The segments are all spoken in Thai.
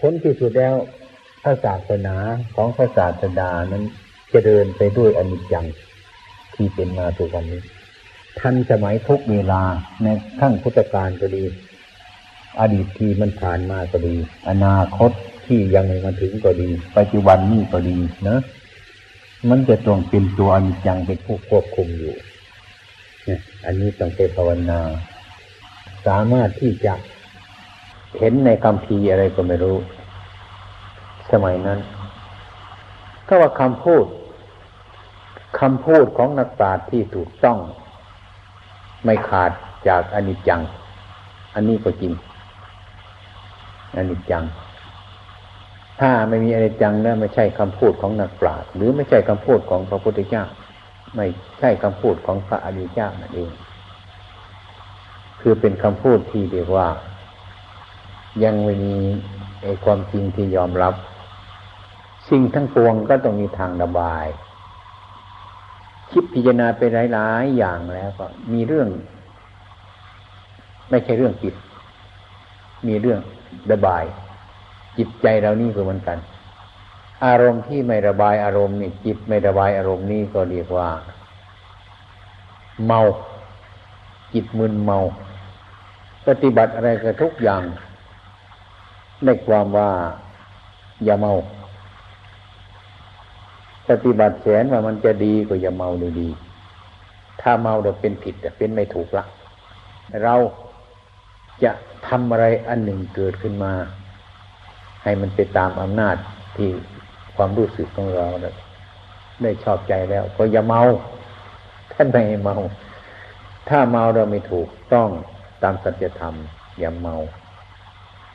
ผลที่สุดแล้วพระศาสนาของพระศาสดานั้นจะเดินไปด้วยอนิจจังที่เป็นมาทุกวันนี้ทันสมัยทุกเวลาในขั้งพุทธกาลก็ดี อดีตที่มันผ่านมาก็ดี อนาคตที่ยังไม่มาถึงก็ดี ปัจจุบันนี้ก็ดีนะ มันจะต้องเป็นตัวอนิจจังเป็นผู้ควบคุมอยู่อันนี้ต้องไปภาวนา สามารถที่จะ เห็นในคำพีอะไรก็ไม่รู้ สมัยนั้น ก็ว่าคำพูดคำพูดของนักปราชญ์ที่ถูกต้อง ไม่ขาดจากอนิจจัง อันนี้ก็จริงอนิจจัง ถ้าไม่มีอนิจจังแล้วไม่ใช่คำพูดของนักปราชญ์หรือไม่ใช่คำพูดของพระพุทธเจ้า ไม่ใช่คำพูดของพระอริยเจ้านั่นเอง คือเป็นคำพูดที่เรียกว่า ยังไม่มีไอ้ความจริงที่ยอมรับ สิ่งทั้งปวงก็ต้องมีทางระบาย คิดพิจารณาไปหลายๆอย่างแล้วก็มีเรื่อง ไม่ใช่เรื่องจิต มีเรื่องระบาย จิตใจเรานี่ก็เหมือนกัน อารมณ์ที่ไม่ระบายอารมณ์นี่จิตไม่ระบายอารมณ์นี่ก็เรียกว่า เมา จิตมึนเมา ปฏิบัติอะไรก็ทุกอย่าง ในความว่า อย่าเมา ปฏิบัติแสนว่ามันจะดีก็อย่าเมาเลยดี ถ้าเมาเดี๋ยวเป็นผิดเป็นไม่ถูกละเราจะทำอะไรอันหนึ่งเกิดขึ้นมา ให้มันไปตามอำนาจที่ความรู้สึกของเราได้ชอบใจแล้ว ก็อย่าเมา ท่านไม่เมา ถ้าเมาเราไม่ถูกต้องตามสัจธรรมอย่าเมา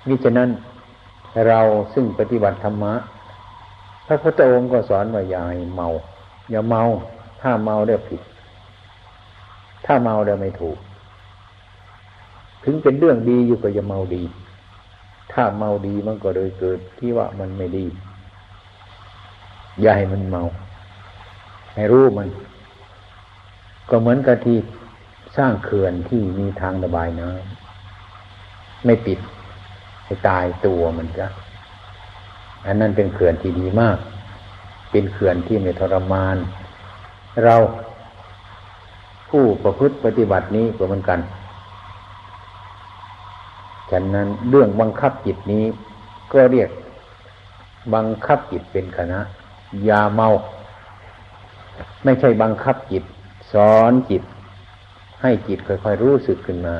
มิฉะนั้น เราซึ่งปฏิบัติธรรมะ พระพุทธองค์ก็สอนว่าอย่าเมา อย่าเมา ถ้าเมาเรียผิด ถ้าเมาเรียไม่ถูก ถึงเป็นเรื่องดีอยู่ก็อย่าเมาดี ถ้าเมาดีมันก็เลยเกิดที่ว่ามันไม่ดี อย่าให้มันเมา ให้รู้มัน ก็เหมือนกับที่สร้างเขื่อนที่มีทางระบายน้ำไม่ปิด ให้ตายตัวมันจ้ะอันนั้นเป็นเขื่อนที่ดีมาก เป็นเขื่อนที่ไม่ทรมาน เราผู้ประพฤติปฏิบัตินี้ก็เหมือนกัน ฉะนั้นเรื่องบังคับจิตนี้ก็เรียกบังคับจิตเป็นคณะยาเมา ไม่ใช่บังคับจิต สอนจิต ให้จิตค่อยๆรู้สึกขึ้นมา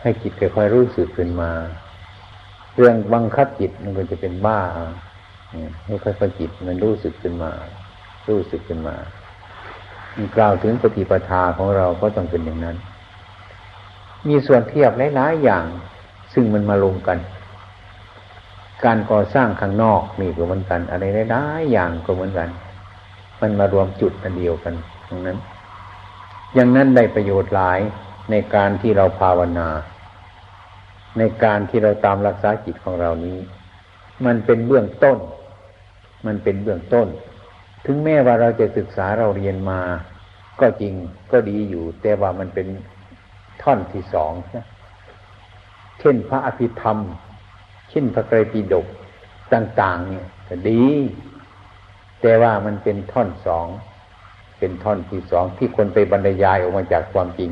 ให้จิตค่อยๆรู้สึกขึ้นมา เรื่องบังคับจิตมันก็จะเป็นบ้าให้ค่อยๆจิตมันรู้สึกขึ้นมา รู้สึกขึ้นมากล่าวถึงปฏิปทาของเราก็ต้องเป็นอย่างนั้น มีส่วนเทียบหลายๆอย่าง ซึ่งมันมาลงกัน การก่อสร้างข้างนอกนี่ก็เหมือนกัน อะไรหลายๆอย่างก็เหมือนกัน มันมารวมจุดอันเดียวกันตรงนั้น อย่างนั้นได้ประโยชน์หลาย ในการที่เราภาวนา ในการที่เราตามรักษาจิตของเรานี้ มันเป็นเบื้องต้น มันเป็นเบื้องต้น ถึงแม้ว่าเราจะศึกษาเราเรียนมา ก็จริงก็ดีอยู่ แต่ว่ามันเป็นท่อนที่สองนะเช่นพระอภิธรรม เช่นพระไตรปิฎกต่าง ๆ เนี่ยก็ดี แต่ว่ามันเป็นท่อนสองเป็นท่อนที่สองที่คนไปบรรยายออกมาจากความจริง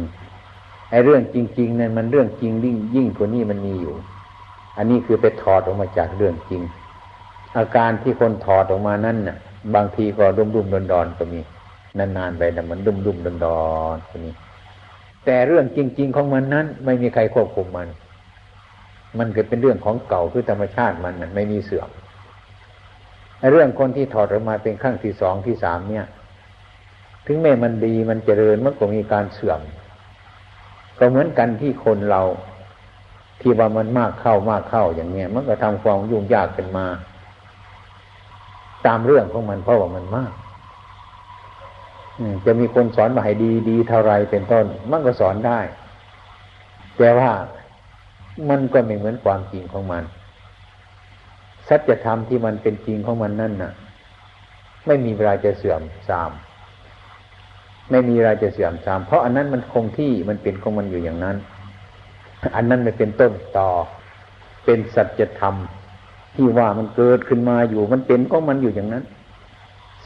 ไอ้เรื่องจริงๆนั้นมันเรื่องจริงยิ่งยิ่งกว่านี้มันมีอยู่ อันนี้คือไปถอดออกมาจากเรื่องจริง อาการที่คนถอดออกมานั้นน่ะ บางทีก็ดุมดุมดอนดอนก็มี นานๆไปแต่มันดุมดุมดอนดอนก็มีแต่เรื่องจริง ๆ ของมันนั้น ไม่มีใครควบคุมมัน มันเกิดเป็นเรื่องของเก่าคือธรรมชาติมันน่ะไม่มีเสื่อมไอ้เรื่องคนที่ถอดออกมาเป็นขั้งที่สองที่สามเนี่ย ถึงแม้มันดีมันเจริญมันก็มีการเสื่อม ก็เหมือนกันที่คนเรา ที่ว่ามันมากเข้ามากเข้าอย่างเนี้ย มันก็ทำความยุ่งยากขึ้นมา ตามเรื่องของมันเพราะว่ามันมากจะมีคนสอนมาให้ดีดีเท่าไรเป็นต้น มันก็สอนได้ แต่ว่ามันก็ไม่เหมือนความจริงของมันสัจธรรมที่มันเป็นจริงของมันนั่นน่ะ ไม่มีเวลาจะเสื่อมทราม ไม่มีอะไรจะเสื่อมทราม เพราะอันนั้นมันคงที่มันเป็นของมันอยู่อย่างนั้น อันนั้นไม่เป็นต้นต่อ เป็นสัจธรรมที่ว่ามันเกิดขึ้นมาอยู่มันเป็นก็มันอยู่อย่างนั้น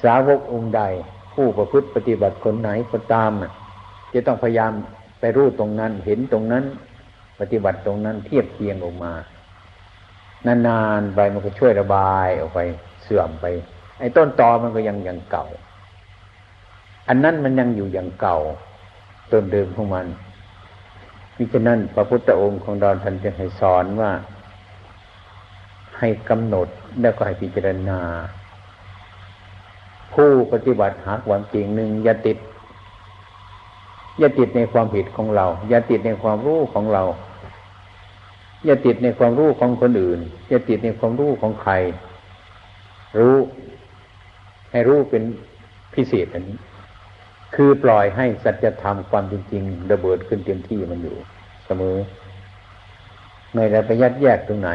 สาวกองค์ใด ผู้ประพฤติปฏิบัติคนไหนก็ตามจะต้องพยายามไปรู้ตรงนั้นเห็นตรงนั้น ปฏิบัติตรงนั้นเทียบเทียงออกมานานๆไปมันก็ช่วยระบายออกไปเสื่อมไป ไอ้ต้นตอมันก็ยังยังเก่า อันนั้นมันยังอยู่อย่างเก่าต้นเดิมของมันมิฉะนั้นพระพุทธองค์ของดอนท่านจึงให้สอนว่า ให้กำหนดแล้วก็ให้พิจารณา ผู้ปฏิบัติหาความจริงหนึ่งอย่าติด อย่าติดในความผิดของเรา อย่าติดในความรู้ของเรา อย่าติดในความรู้ของคนอื่น อย่าติดในความรู้ของใคร รู้ ให้รู้เป็นพิเศษอันนี้ คือปล่อยให้สัจธรรมความจริงๆระเบิดขึ้นเต็มที่มันอยู่ เสมอไม่ได้ไปยัดแยกตรงไหน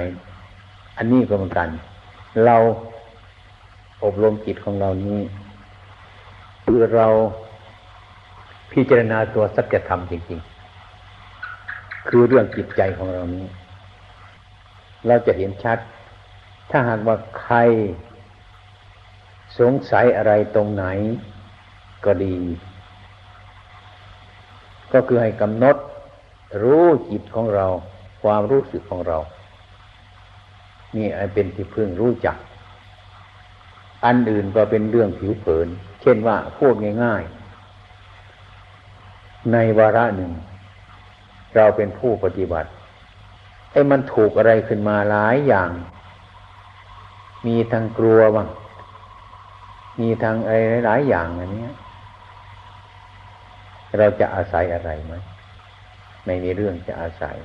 อันนี้ก็เหมือนกัน เราอบรมจิตของเรานี้คือเราพิจารณาตัวสัจธรรมจริงๆ คือเรื่องจิตใจของเรานี้ เราจะเห็นชัด ถ้าหากว่าใครสงสัยอะไรตรงไหน ก็ดี ก็คือให้กำหนดรู้จิตของเรา ความรู้สึกของเรา นี่ไอเป็นที่พึ่งรู้จัก อันอื่นก็เป็นเรื่องผิวเผิน เช่นว่าพูดง่าย ๆ ในวาระหนึ่ง เราเป็นผู้ปฏิบัติไอ้มันถูกอะไรขึ้นมาหลายอย่าง มีทั้งกลัวบ้างมีทั้งอะไรหลายอย่างอันนี้ เราจะอาศัยอะไรไหมไม่มีเรื่องจะอาศัย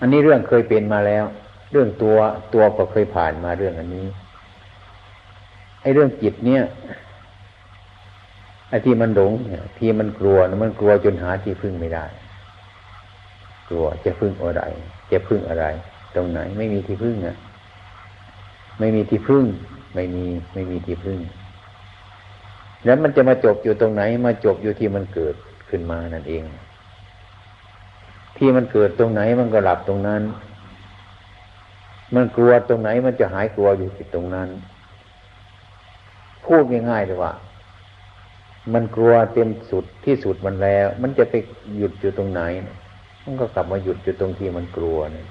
อันนี้เรื่องเคยเป็นมาแล้ว เรื่องตัวตัวก็เคยผ่านมาเรื่องอันนี้ไอ้เรื่องจิตเนี่ยไอ้ที่มันหลงเนี่ยที่มันกลัวมันกลัวจนหาที่พึ่งไม่ได้ กลัวจะพึ่งอะไร จะพึ่งอะไร ตรงไหน ไม่มีที่พึ่งอะไม่มีที่พึ่ง ไม่มีไม่มีที่พึ่ง แล้วมันจะมาจบอยู่ตรงไหน มาจบอยู่ที่มันเกิดขึ้นมานั่นเอง ที่มันเกิดตรงไหนมันก็หลับตรงนั้น มันกลัวตรงไหนมันจะหายกลัวอยู่ที่ตรงนั้น พูดง่ายๆเลยว่า มันกลัวเต็มสุดที่สุดมันแล้ว มันจะไปหยุดอยู่ตรงไหน มันก็กลับมาหยุดอยู่ตรงที่มันกลัวนี่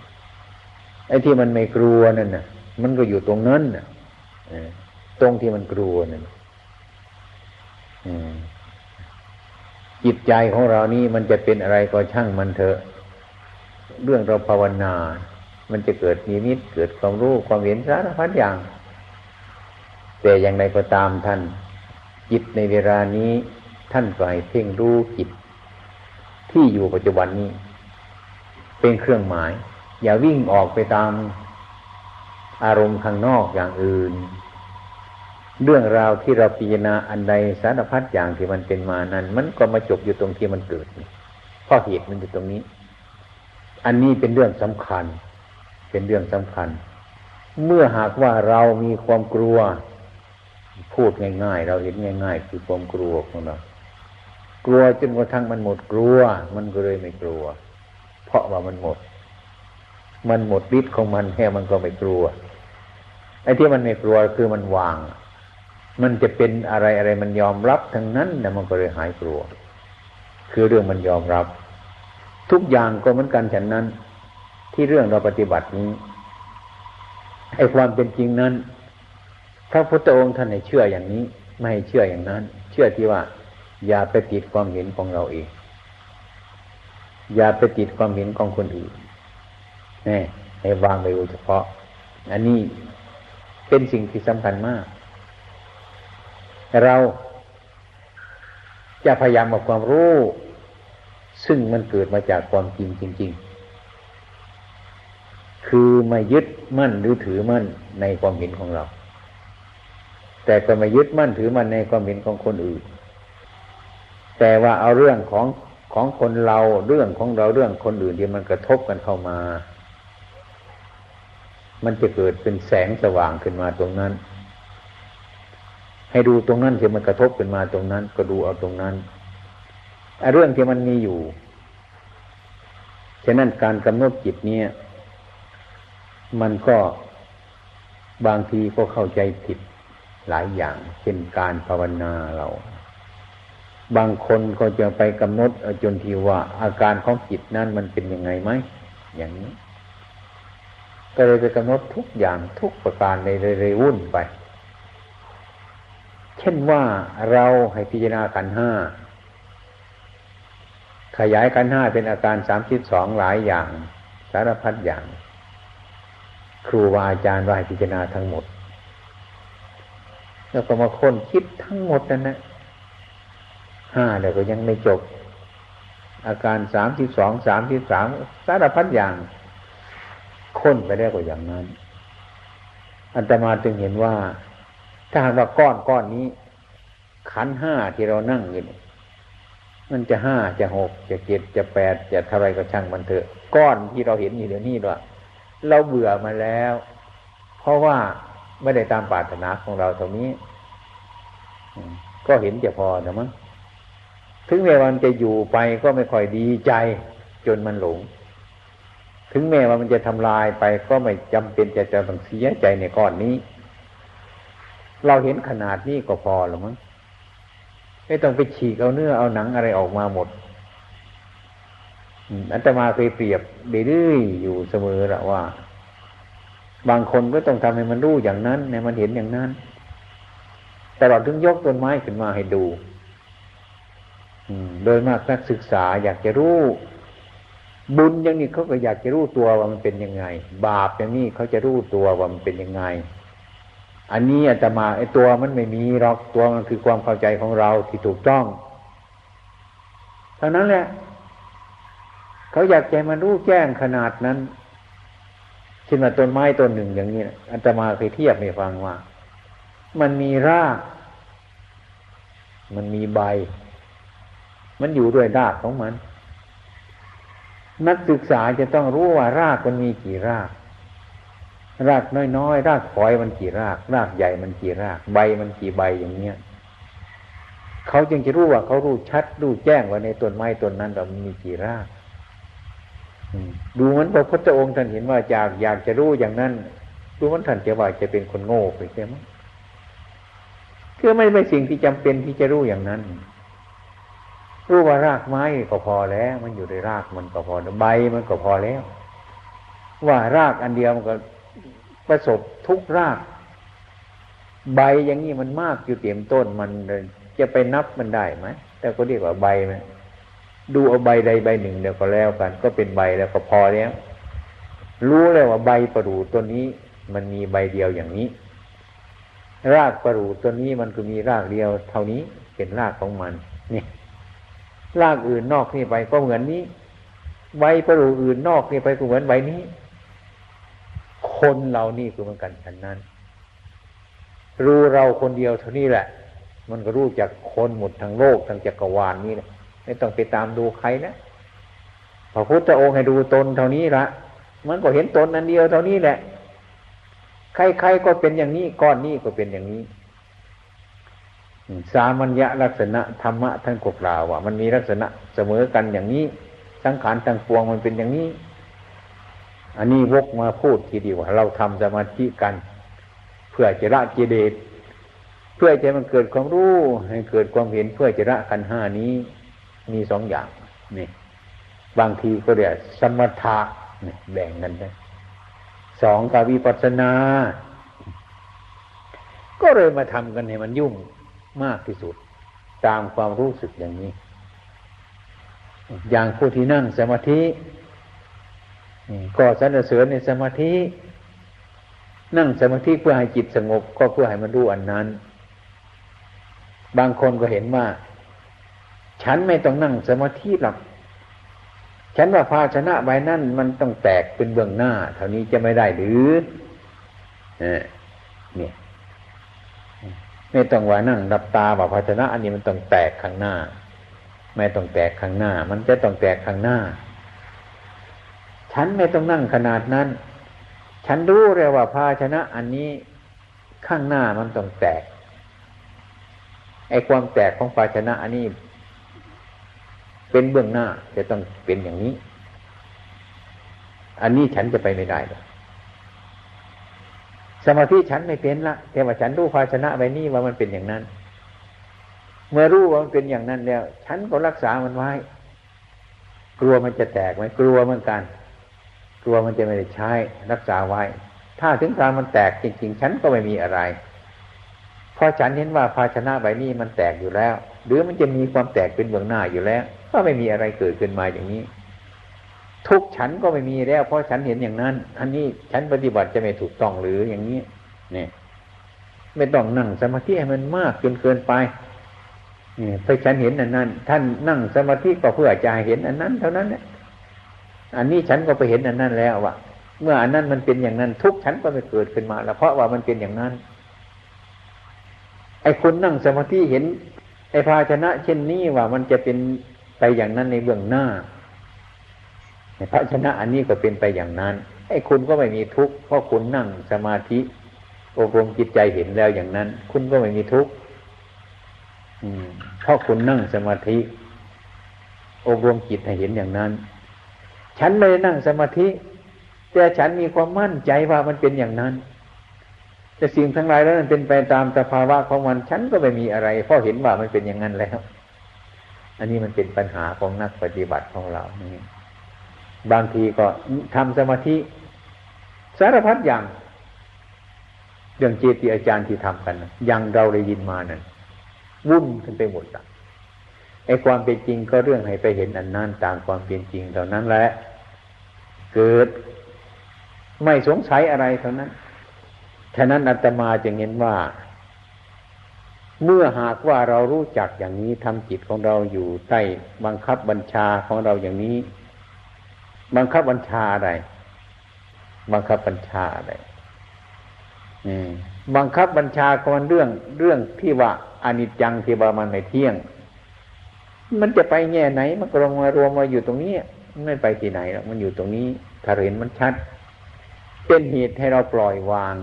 ไอ้ที่มันไม่กลัวนั่นน่ะ มันก็อยู่ตรงนั้นน่ะตรงที่มันกลัวนั่น จิตใจของเรานี่มันจะเป็นอะไรก็ช่างมันเถอะ เรื่องเราภาวนา มันจะเกิดมีมิตเกิดความรู้ความเห็นสารพัดอย่าง แต่อย่างไรก็ตามท่าน จิตในเวลานี้ท่านก็ให้เพ่งรู้จิต ที่อยู่ปัจจุบันนี้ เป็นเครื่องหมาย อย่าวิ่งออกไปตามอารมณ์ข้างนอกอย่างอื่น เรื่องราวที่เราพิจารณาอันใดสารพัดอย่างที่มันเป็นมานั้น มันก็มาจบอยู่ตรงที่มันเกิดเพราะเหตุมันอยู่ตรงนี้ อันนี้เป็นเรื่องสำคัญ เป็นเรื่องสำคัญ เมื่อหากว่าเรามีความกลัว พูดง่าย ๆ เราเห็นง่าย ๆ คือความกลัวของเรากลัวจนกระทั่งมันหมดกลัว มันก็เลยไม่กลัว เพราะว่ามันหมด มันหมดฤทธิ์ของมันแค่มันก็ไม่กลัวไอ้ที่มันไม่กลัวคือมันวาง มันจะเป็นอะไรอะไรมันยอมรับทั้งนั้นนะมันก็เลยหายกลัว คือเรื่องมันยอมรับ ทุกอย่างก็เหมือนกันฉันนั้น ที่เรื่องเราปฏิบัตินี้ไอ้ความเป็นจริงนั้นพระพุทธองค์ท่านให้เชื่ออย่างนี้ ไม่ให้เชื่ออย่างนั้น เชื่อที่ว่า อย่าไปติดความเห็นของเราเอง อย่าไปติดความเห็นของคนอื่นนี่ให้วางไปโดยเฉพาะ อันนี้เป็นสิ่งที่สำคัญมาก เราจะพยายามเอาความรู้ ซึ่งมันเกิดมาจากความจริงจริง ๆ คือม่ยึดมั่นหรือถือมั่นในความเห็นของเรา แต่ก็ม่ยึดมั่นถือมั่นในความเห็นของคนอื่น แต่ว่าเอาเรื่องของของคนเราเรื่องของเราเรื่องคนอื่นที่มันกระทบกันเข้ามา มันจะเกิดเป็นแสงสว่างขึ้นมาตรงนั้น ให้ดูตรงนั้นที่มันกระทบขึ้นมาตรงนั้น ก็ดูเอาตรงนั้นเรื่องที่มันมีอยู่ฉะนั้นการกำหนดจิตเนี่ย มันก็บางทีก็เข้าใจผิดหลายอย่าง เช่นการภาวนาเรา บางคนก็จะไปกำหนดจนทีว่า อาการของจิตนั้นมันเป็นยังไงไหมอย่างนี้ ก็เลยไปกำหนดทุกอย่างทุกประการในเลยวุ่นไป ช่นว่าเราให้พิจารณาขันห้าขยายขันห้าเป็นอาการสามสิบสองหลายอย่าง สารพัดอย่าง ครูบาอาจารย์ว่าให้พิจารณาทั้งหมด แล้วก็มาค้นคิดทั้งหมดนั่นนะห้าเดี๋ยวก็ยังไม่จบ อาการสามสิบสองสามสิบสามสารพัดอย่าง ค้นไปได้กว่าอย่างนั้นอันตมาจึงเห็นว่า ถ้าหากว่าก้อนก้อนนี้ ขันห้าที่เรานั่งอยู่นี่มันจะห้าจะหกจะเจ็ดจะแปดจะเท่าไรก็ช่างมันเถอะ ก้อนที่เราเห็นอยู่เดี๋ยวนี้ด้วยเราเบื่อมาแล้ว เพราะว่าไม่ได้ตามปรารถนาของเราตรงนี้ก็เห็นจะพอนะมั้งถึงแม้วันจะอยู่ไปก็ไม่ค่อยดีใจ จนมันหลง ถึงแม้ว่ามันจะทำลายไปก็ไม่จำเป็นจะจะต้องเสียใจในก้อนนี้ เราเห็นขนาดนี้ก็พอหรือมั้งไม่ต้องไปฉีกเอาเนื้อเอาหนังอะไรออกมาหมดอันตมาเคยเปรียบเรื่อยอยู่เสมอละว่า บางคนก็ต้องทำให้มันรู้อย่างนั้นให้มันเห็นอย่างนั้นแต่เราถึงยกต้นไม้ขึ้นมาให้ดูโดยมากนักศึกษาอยากจะรู้ บุญอย่างนี้เขาก็อยากจะรู้ตัวว่ามันเป็นยังไง บาปอย่างนี้เขาจะรู้ตัวว่ามันเป็นยังไง อันนี้อาตมาไอ้ตัวมันไม่มีหรอกตัวมันคือความเข้าใจของเราที่ถูกต้องเท่านั้นแหละ เขาอยากใจมันรู้แจ้งขนาดนั้นเช่นว่าต้นไม้ต้นหนึ่งอย่างนี้อัตมาเคยเทียบให้ฟังว่า มันมีราก มันมีใบ มันอยู่ด้วยรากของมัน นักศึกษาจะต้องรู้ว่ารากมันมีกี่ราก รากน้อยๆรากฝอยมันกี่ราก รากใหญ่มันกี่ราก ใบมันกี่ใบอย่างเนี้ยเขาจึงจะรู้ว่าเขารู้ชัดรู้แจ้งว่าในต้นไม้ต้นนั้นเรามีกี่รากดูมันพระพุทธองค์ท่านเห็นว่าอยากอยากจะรู้อย่างนั้นดูมันท่านจะว่าจะเป็นคนโง่ไปใช่ไหมคือไม่ไม่สิ่งที่จำเป็นที่จะรู้อย่างนั้น รู้ว่ารากไม้ก็พอแล้ว มันอยู่ในรากมันก็พอใบมันก็พอแล้ว ว่ารากอันเดียวมันก็ ประสบทุกราก ใบอย่างนี้มันมากอยู่เต็มต้นมันจะไปนับมันได้ไหมแต่ก็เรียกว่าใบมันดูเอาใบใดใบหนึ่งเดี๋ยวก็แล้วกัน ก็เป็นใบแล้วก็พอแล้วรู้แล้วว่าใบประดูตัวนี้มันมีใบเดียวอย่างนี้ รากประดูตัวนี้มันก็มีรากเดียว เท่านี้เป็นรากของมันนี่รากอื่นนอกนี่ไปก็เหมือนนี้ใบประดูอื่นนอกนี่ไปก็เหมือนใบนี้ คนเรานี่คือเหมือนกันฉันนั้น รู้เราคนเดียวเท่านี้แหละ มันก็รู้จากคนหมดทั้งโลกทั้งจักรวาลนี้แหละไม่ต้องไปตามดูใครนะพระพุทธองค์ให้ดูตนเท่านี้ละมันก็เห็นตนนั้นเดียวเท่านี้แหละ ใครๆก็เป็นอย่างนี้ก้อนนี้ก็เป็นอย่างนี้สามัญญลักษณะธรรมะท่านกล่าวว่า มันมีลักษณะเสมอกันอย่างนี้ สังขารต่างปวงมันเป็นอย่างนี้ อันนี้วกมาพูดทีเดียวว่าเราทำสมาธิกัน เพื่อจะละกิเลสเพื่อจะมันเกิดความรู้ให้เกิดความเห็นเพื่อจะละขันห้านี้มีสองอย่างนี่บางทีก็เรียกสมถะนี่แบ่งกันได้สองกาวิปัสนา ก็เลยมาทำกันให้มันยุ่งมากที่สุด ตามความรู้สึกอย่างนี้ อย่างผู้ที่นั่งสมาธิ ก็สรรเสริญในสมาธิ นั่งสมาธิเพื่อให้จิตสงบ ก็เพื่อให้มันรู้อันนั้น บางคนก็เห็นว่า ฉันไม่ต้องนั่งสมาธิหรอกฉันว่าภาชนะใบนั้นมันต้องแตกเป็นเบื้องหน้า เท่านี้จะไม่ได้หรือเนี่ยไม่ต้องว่านั่งดับตาว่าภาชนะ อันนี้มันต้องแตกข้างหน้า ไม่ต้องแตกข้างหน้า มันจะต้องแตกข้างหน้า ฉันไม่ต้องนั่งขนาดนั้น ฉันรู้เลยว่าภาชนะอันนี้ข้างหน้ามันต้องแตก ไอ้ความแตกของภาชนะอันนี้ เป็นเบื้องหน้าจะต้องเป็นอย่างนี้ อันนี้ฉันจะไปไม่ได้เลยสสมาธิฉันไม่เป็นละแต่ว่าฉันรู้ภาชนะใบนี้ว่ามันเป็นอย่างนั้น เมื่อรู้ว่ามันเป็นอย่างนั้นแล้ว ฉันก็รักษามันไว้ กลัวมันจะแตกไหมกลัวเหมือนกัน ลัวมันจะไม่ได้ใช้รักษาไว้ ถ้าถึงการมันแตกจริง ๆ ฉันก็ไม่มีอะไร เพอฉันเห็นว่าภาชนะใบนี้มันแตกอยู่แล้ว หรือมันจะมีความแตกเป็นเบื้องหน้าอยู่แล้ว ก็ไม่มีอะไรเกิดขึ้นมาอย่างนี้ ทุกฉันก็ไม่มีแล้ว เพราะฉันเห็นอย่างนั้น อันนี้ฉันปฏิบัติจะไม่ถูกต้องหรืออย่างนี้ เนี่ย ไม่ต้องนั่งสมาธิให้มันมากจนเกินไปเนี่ยเพื่อฉันเห็นอันนั้น ท่านนั่งสมาธิก็เพื่อจะเห็นอันนั้น เท่านั้นแหละ อันนี้ฉันก็ไปเห็นอันนั้นแล้วว่าเมื่ออันนั้นมันเป็นอย่างนั้น ทุกฉันก็ไม่เกิดขึ้นมา แล้วเพราะว่ามันเป็นอย่างนั้น ไอ้คนนั่งสมาธิเห็น ไอ้ภาชนะ เช่นนี้ว่ามันจะเป็นไปอย่างนั้นในเบื้องหน้าภาชนะอันนี้ก็เป็นไปอย่างนั้น ไอ้คุณก็ไม่มีทุกข์เพราะคุณนั่งสมาธิอบรมจิตใจเห็นแล้วอย่างนั้น คุณก็ไม่มีทุกข์เพราะคุณนั่งสมาธิอบรมจิตให้เห็นอย่างนั้น ฉันไม่ได้นั่งสมาธิ แต่ฉันมีความมั่นใจว่ามันเป็นอย่างนั้น แต่สิ่งทั้งหลายแล้วมันเป็นไปตามสภาวะของมัน ฉันก็ไม่มีอะไรเพราะเห็นว่ามันเป็นอย่างนั้นแล้ว อันนี้มันเป็นปัญหาของนักปฏิบัติของเรานี่บางทีก็ทำสมาธิ สารพัดอย่าง เรื่องเจติอาจารย์ที่ทำกันอยังเราได้ยินมานั่นวุ่นกันไปหมดละ ไอ้ความเป็นจริงก็เรื่องให้ไปเห็นอันนั้นตามความเป็นจริงเท่านั้นแหละ เกิดไม่สงสัยอะไรเท่านั้น ฉะนั้นอาตมาจึงเห็นว่า เมื่อหากว่าเรารู้จักอย่างนี้ทำจิตของเราอยู่ใต้บังคับบัญชาของเราอย่างนี้ บังคับบัญชาอะไร บังคับบัญชาอะไรบังคับบัญชาก็มันเรื่องเรื่องที่ว่าอนิจจังที่ว่ามันไม่เที่ยง มันจะไปแง่ไหน มันก็ลงมารวมมาอยู่ตรงนี้ไม่ไปที่ไหนหรอกมันอยู่ตรงนี้ถ้าเห็นมันชัด เป็นเหตุให้เราปล่อยวาง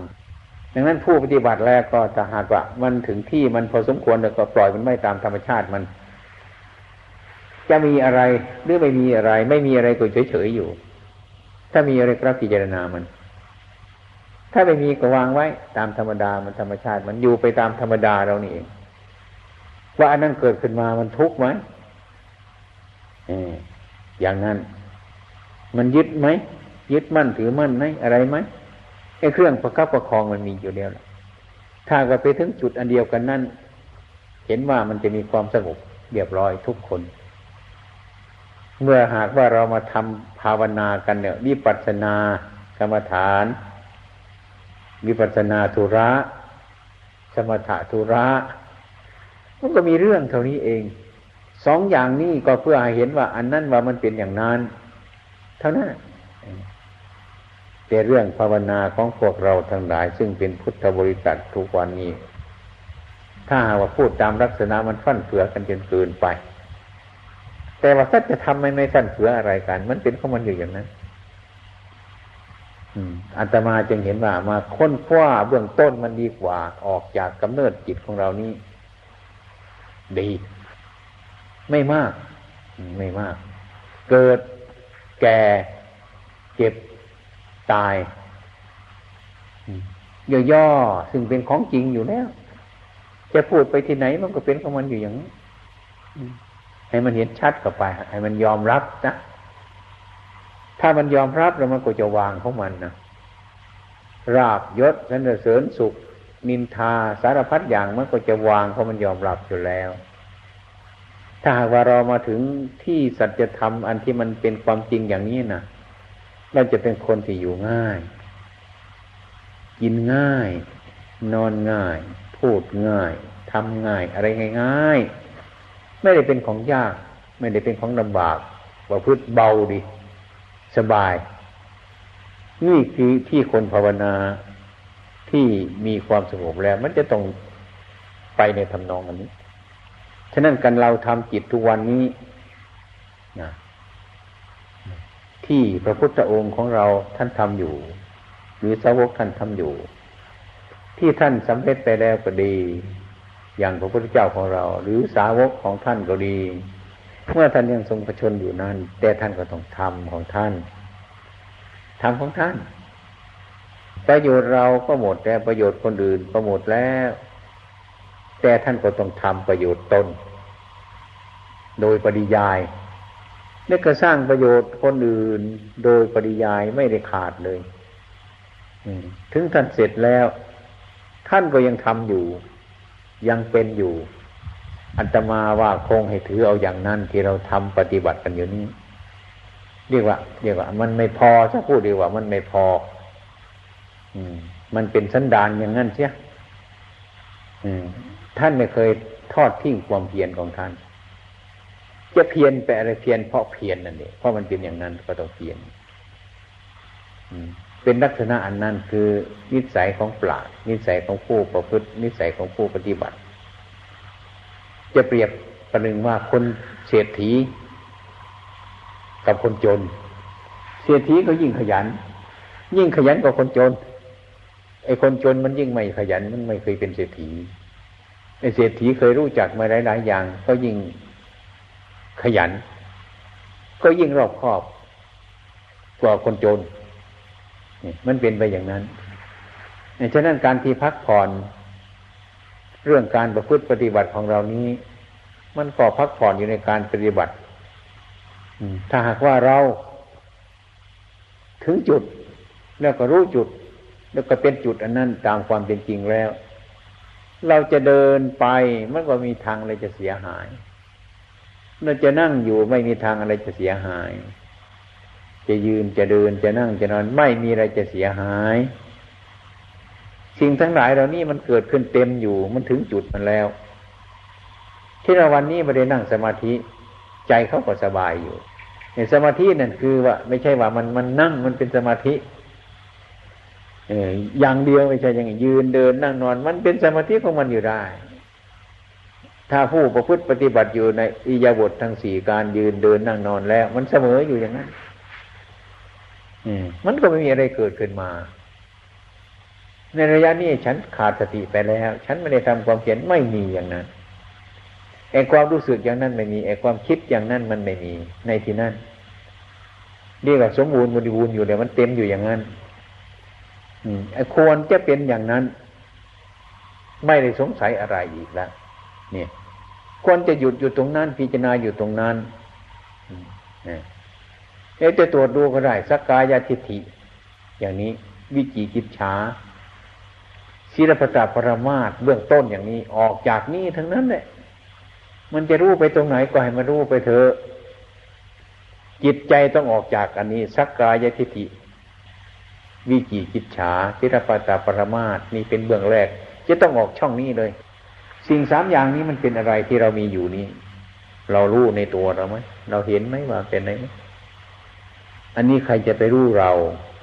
ดังนั้นผู้ปฏิบัติแล้วก็จะหากว่ามันถึงที่มันพอสมควรแล้วก็ปล่อยมันไม่ตามธรรมชาติมัน จะมีอะไรหรือไม่มีอะไร ไม่มีอะไรก็เฉยๆอยู่ ถ้ามีอะไรก็พิจารณามัน ถ้าไม่มีก็วางไว้ตามธรรมดามันธรรมชาติ มันอยู่ไปตามธรรมดาเรานี่เองว่าอันนั้นเกิดขึ้นมามันทุกข์ไหม อย่างนั้น มันยึดไหมยึดมั่นถือมั่นไหมอะไรไหมไอ้เครื่องประคับประคองมันมีอยู่แล้วถ้าก็ไปถึงจุดอันเดียวกันนั่นเห็นว่ามันจะมีความสงบเรียบร้อยทุกคน เมื่อหากว่าเรามาทำภาวนากันเนี่ยวิปัสสนากรรมฐานวิปัสสนาธุระ สมถะธุระ มันก็มีเรื่องเท่านี้เอง สองอย่างนี้ก็เพื่อให้เห็นว่า อันนั้นว่ามันเป็นอย่างนั้น เท่านั้นแต่เรื่องภาวนาของพวกเราทั้งหลาย ซึ่งเป็นพุทธบริษัททุกวันนี้ ถ้าหากว่าพูดตามลักษณะมันฟั่นเฟือกันจนเกินไป แต่ว่าถ้าจะทำไม่ไม่ฟั่นเฟืออะไรกัน มันเป็นของมันอยู่อย่างนั้นอันตมาจึงเห็นว่ามาค้นคว้าเบื้องต้นมันดีกว่า ออกจากกำเนิดจิตของเรานี้ ดี ไม่มาก ไม่มาก เกิดแก่เจ็บตายย่อๆซึ่งเป็นของจริงอยู่แล้ว จะพูดไปที่ไหนมันก็เป็นของมันอยู่อย่างนี้ให้มันเห็นชัดกับไป ให้มันยอมรับนะถ้ามันยอมรับแล้วมันก็จะวางของมันนะราบยศสรรเสริญสุข นินทาสารพัดอย่างมันก็จะวางเพราะมันยอมรับอยู่แล้ว ถ้าหากว่าเรามาถึงที่สัจธรรมอันที่มันเป็นความจริงอย่างนี้นะเราจะเป็นคนที่อยู่ง่าย กินง่าย นอนง่าย พูดง่ายทำง่าย อะไรง่ายๆไม่ได้เป็นของยาก ไม่ได้เป็นของลำบากว่าพืชเบาดี สบาย นี่คือที่คนภาวนาที่มีความสงบแล้ว มันจะต้องไปในทำนองอันนี้ ฉะนั้นกันเราทำจิตทุกวันนี้นะที่พระพุทธองค์ของเราท่านทำอยู่ หรือสาวกท่านทำอยู่ ที่ท่านสำเร็จไปแล้วก็ดี อย่างพระพุทธเจ้าของเรา หรือสาวกของท่านก็ดี เมื่อท่านยังทรงประชนอยู่นั้น แต่ท่านก็ต้องทำของท่านทำของท่าน ประโยชน์เราก็หมดแล้วประโยชน์คนอื่นก็หมดแล้ว แต่ท่านก็ต้องทำประโยชน์ตนโดยปริยายนี่ก็สร้างประโยชน์คนอื่นโดยปริยายไม่ได้ขาดเลยถึงท่านเสร็จแล้ว ท่านก็ยังทำอยู่ ยังเป็นอยู่ อัตมาว่าคงให้ถือเอาอย่างนั้นที่เราทำปฏิบัติกันอยู่นี้เรียกว่าเรียกว่า มันไม่พอถ้าพูดดีกว่า มันไม่พอ อืม มันเป็นสันดานอย่างนั้นเชียอืม ท่านไม่เคยทอดทิ้งความเพียรของท่าน จะเพียรไปอะไรเพียรเพราะเพียรนั่นเองเพราะมันเป็นอย่างนั้นก็ต้องเพียรเป็นลักษณะอันนั้นคือนิสัยของปราชนิสัยของผู้ประพฤติ นิสัยของผู้ปฏิบัติ จะเปรียบประหนึ่งว่าคนเศรษฐี กับคนจน เศรษฐีก็ยิ่งขยัน ยิ่งขยันกว่าคนจนไอ้คนจนมันยิ่งไม่ขยันมันไม่เคยเป็นเศรษฐี เศรษฐีเคยรู้จักมาหลายๆอย่าง ก็ยิ่งขยัน ก็ยิ่งรอบคอบกว่าคนจนนี่มันเป็นไปอย่างนั้นฉะนั้นการที่พักผ่อน เรื่องการประพฤติปฏิบัติของเรานี้ มันก็พักผ่อนอยู่ในการปฏิบัติถ้าหากว่าเรา ถึงจุด แล้วก็รู้จุด แล้วก็เป็นจุดอันนั้นตามความเป็นจริงแล้ว เราจะเดินไปมันก็มีทางอะไรจะเสียหาย เราจะนั่งอยู่ไม่มีทางอะไรจะเสียหาย จะยืนจะเดินจะนั่งจะนอนไม่มีอะไรจะเสียหาย สิ่งทั้งหลายเหล่านี้มันเกิดขึ้นเต็มอยู่มันถึงจุดมันแล้ว ที่เราวันนี้ไม่ได้นั่งสมาธิ ใจเขาก็สบายอยู่ในสมาธินั่นคือว่า ไม่ใช่ว่ามันมันนั่งมันเป็นสมาธิ อออย่างเดียวไม่ใช่อย่างยืนเดินนั่งนอน มันเป็นสมาธิของมันอยู่ได้ ถ้าผู้ประพฤติปฏิบัติอยู่ในอิยาบททั้งสี่การยืนเดินนั่งนอนแล้ว มันเสมออยู่อย่างนั้นมันก็ไม่มีอะไรเกิดขึ้นมา ในระยะนี้ฉันขาดสติไปแล้ว ฉันไม่ได้ทำความเพียรไม่มีอย่างนั้นไอ้ความรู้สึกอย่างนั้นไม่มีไอ้ความคิดอย่างนั้นมันไม่มีในที่นั้นเรียกว่าสมบูรณ์บริบูรณ์อยู่เดี๋ยวมันเต็มอยู่อย่างนั้นอืมไอ้ ควรจะเป็นอย่างนั้น ไม่ได้สงสัยอะไรอีกแล้วเนี่ยควรจะหยุดอยู่ตรงนั้น พิจารณาอยู่ตรงนั้นเนี่ยเอ๊จะตรวจดูก็ได้สักกายทิฏฐิ อย่างนี้ วิจิกิจฉาศีลปตาปรมาตเบื้องต้นอย่างนี้ออกจากนี้ทั้งนั้นเลยมันจะรู้ไปตรงไหนก็ให้มันรู้ไปเถอะจิตใจต้องออกจากอันนี้สักกายทิฏฐิ วิจิกิจฉาทิรปตาปรมาตนี่เป็นเบื้องแรก จะต้องออกช่องนี้เลย สิ่งสามอย่างนี้มันเป็นอะไรที่เรามีอยู่นี้ เรารู้ในตัวเราไหมเราเห็นไหมว่าเป็นไหนอันนี้ใครจะไปรู้เรา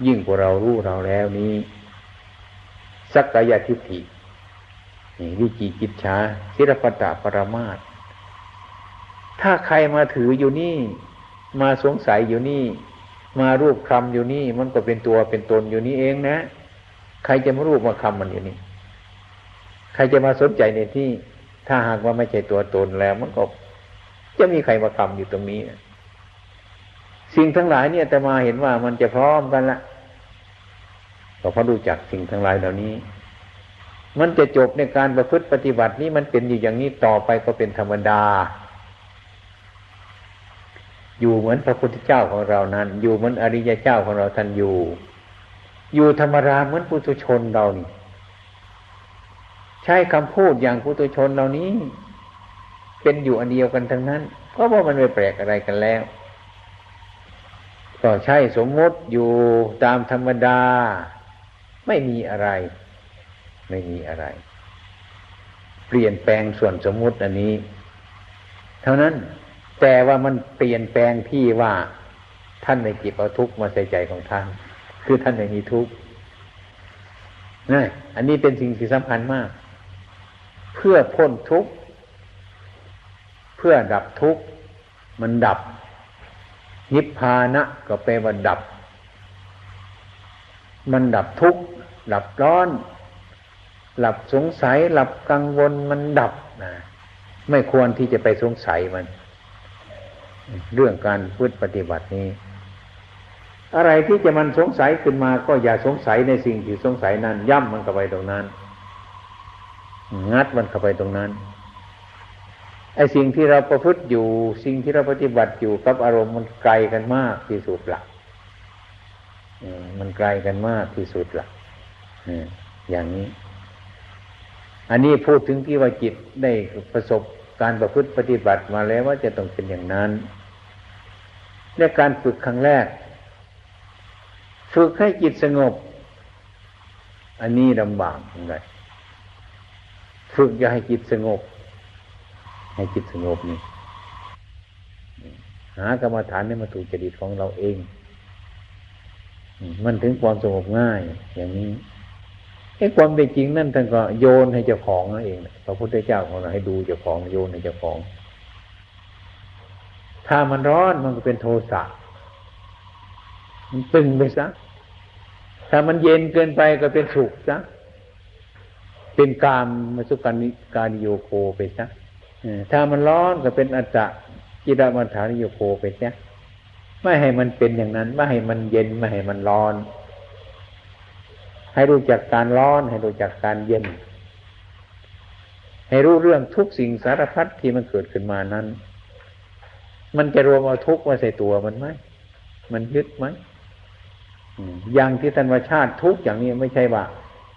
ยิ่งกว่าเรารู้เราแล้วนี้สักกายทิฏฐินี่วิจิกิจฉาทิรปตาปรมาตถ้าใครมาถืออยู่นี่ มาสงสัยอยู่นี่ มารูปคำอยู่นี่ มันก็เป็นตัวเป็นตนอยู่นี่เองนะ ใครจะมารูปมาคำมันอยู่นี่ ใครจะมาสนใจในที่ ถ้าหากว่าไม่ใช่ตัวตนแล้ว มันก็จะมีใครมาคำอยู่ตรงนี้ สิ่งทั้งหลายเนี่ยแต่มาเห็นว่ามันจะพร้อมกันละก็เพราะรู้จักสิ่งทั้งหลายเหล่านี้ มันจะจบในการประพฤติปฏิบัตินี้มันเป็นอยู่อย่างนี้ต่อไปก็เป็นธรรมดา อยู่เหมือนพระพุทธเจ้าของเรานั้น อยู่เหมือนอริยเจ้าของเราท่านอยู่ อยู่ธรรมราเหมือนปุถุชนเรานี่ ใช้คำพูดอย่างปุถุชนเหล่านี้ เป็นอยู่อันเดียวกันทั้งนั้นเพราะว่ามันไม่แปลกอะไรกันแล้ว ก็ใช่สมมติอยู่ตามธรรมดา ไม่มีอะไร ไม่มีอะไร เปลี่ยนแปลงส่วนสมมุติอันนี้ เท่านั้น แต่ว่ามันเปลี่ยนแปลงที่ว่าท่านในจิตเอาทุกข์มาใส่ใจของท่าน คือท่านไม่มีทุกข์นี่อันนี้เป็นสิ่งที่สำคัญมาก เพื่อพ้นทุกข์เพื่อดับทุกข์มันดับ นิพพานะก็แปลว่าดับ มันดับทุกข์ดับร้อนหลับสงสัยหลับกังวลมันดับนะไม่ควรที่จะไปสงสัยมัน เรื่องการพุทธปฏิบัตินี้ อะไรที่จะมันสงสัยขึ้นมา ก็อย่าสงสัยในสิ่งที่สงสัยนั้น ย่ำมันเข้าไปตรงนั้น งัดมันเข้าไปตรงนั้นไอ้สิ่งที่เราประพฤติอยู่ สิ่งที่เราปฏิบัติอยู่กับอารมณ์มันไกลกันมากที่สุดละมันไกลกันมากที่สุดละอย่างนี้ อันนี้พูดถึงที่ว่าจิตได้ประสบการประพฤติปฏิบัติมาแล้วว่าจะต้องเป็นอย่างนั้น ในการฝึกครั้งแรก ฝึกให้จิตสงบ อันนี้ลำบากยังไงฝึกอย่าให้จิตสงบ ให้จิตสงบนี่หากรรมฐานนี่มาถูกจริตของเราเอง มันถึงความสงบง่าย อย่างนี้ไอ้ความเป็นจริงนั่นท่านก็โยนให้เจ้าของนั่นเองพระพุทธเจ้าของเราให้ดูเจ้าของโยนให้เจ้าของ ถ้ามันร้อนมันก็เป็นโทสะมันตึงไปซะถ้ามันเย็นเกินไปก็เป็นสุขซะเป็นกามมาสุการนิการโยโคไปซะถ้ามันร้อนก็เป็นอัจจะจิตามัฐานโยโคไปซะไม่ให้มันเป็นอย่างนั้น ไม่ให้มันเย็นไม่ให้มันร้อน ให้รู้จักการร้อน ให้รู้จักการเย็น ให้รู้เรื่องทุกสิ่งสารพัดที่มันเกิดขึ้นมานั้น มันจะรวมเอาทุกมาใส่ตัวมันไหมมันยึดไหมอย่างที่ธรรมชาติทุกอย่างนี้ไม่ใช่ว่า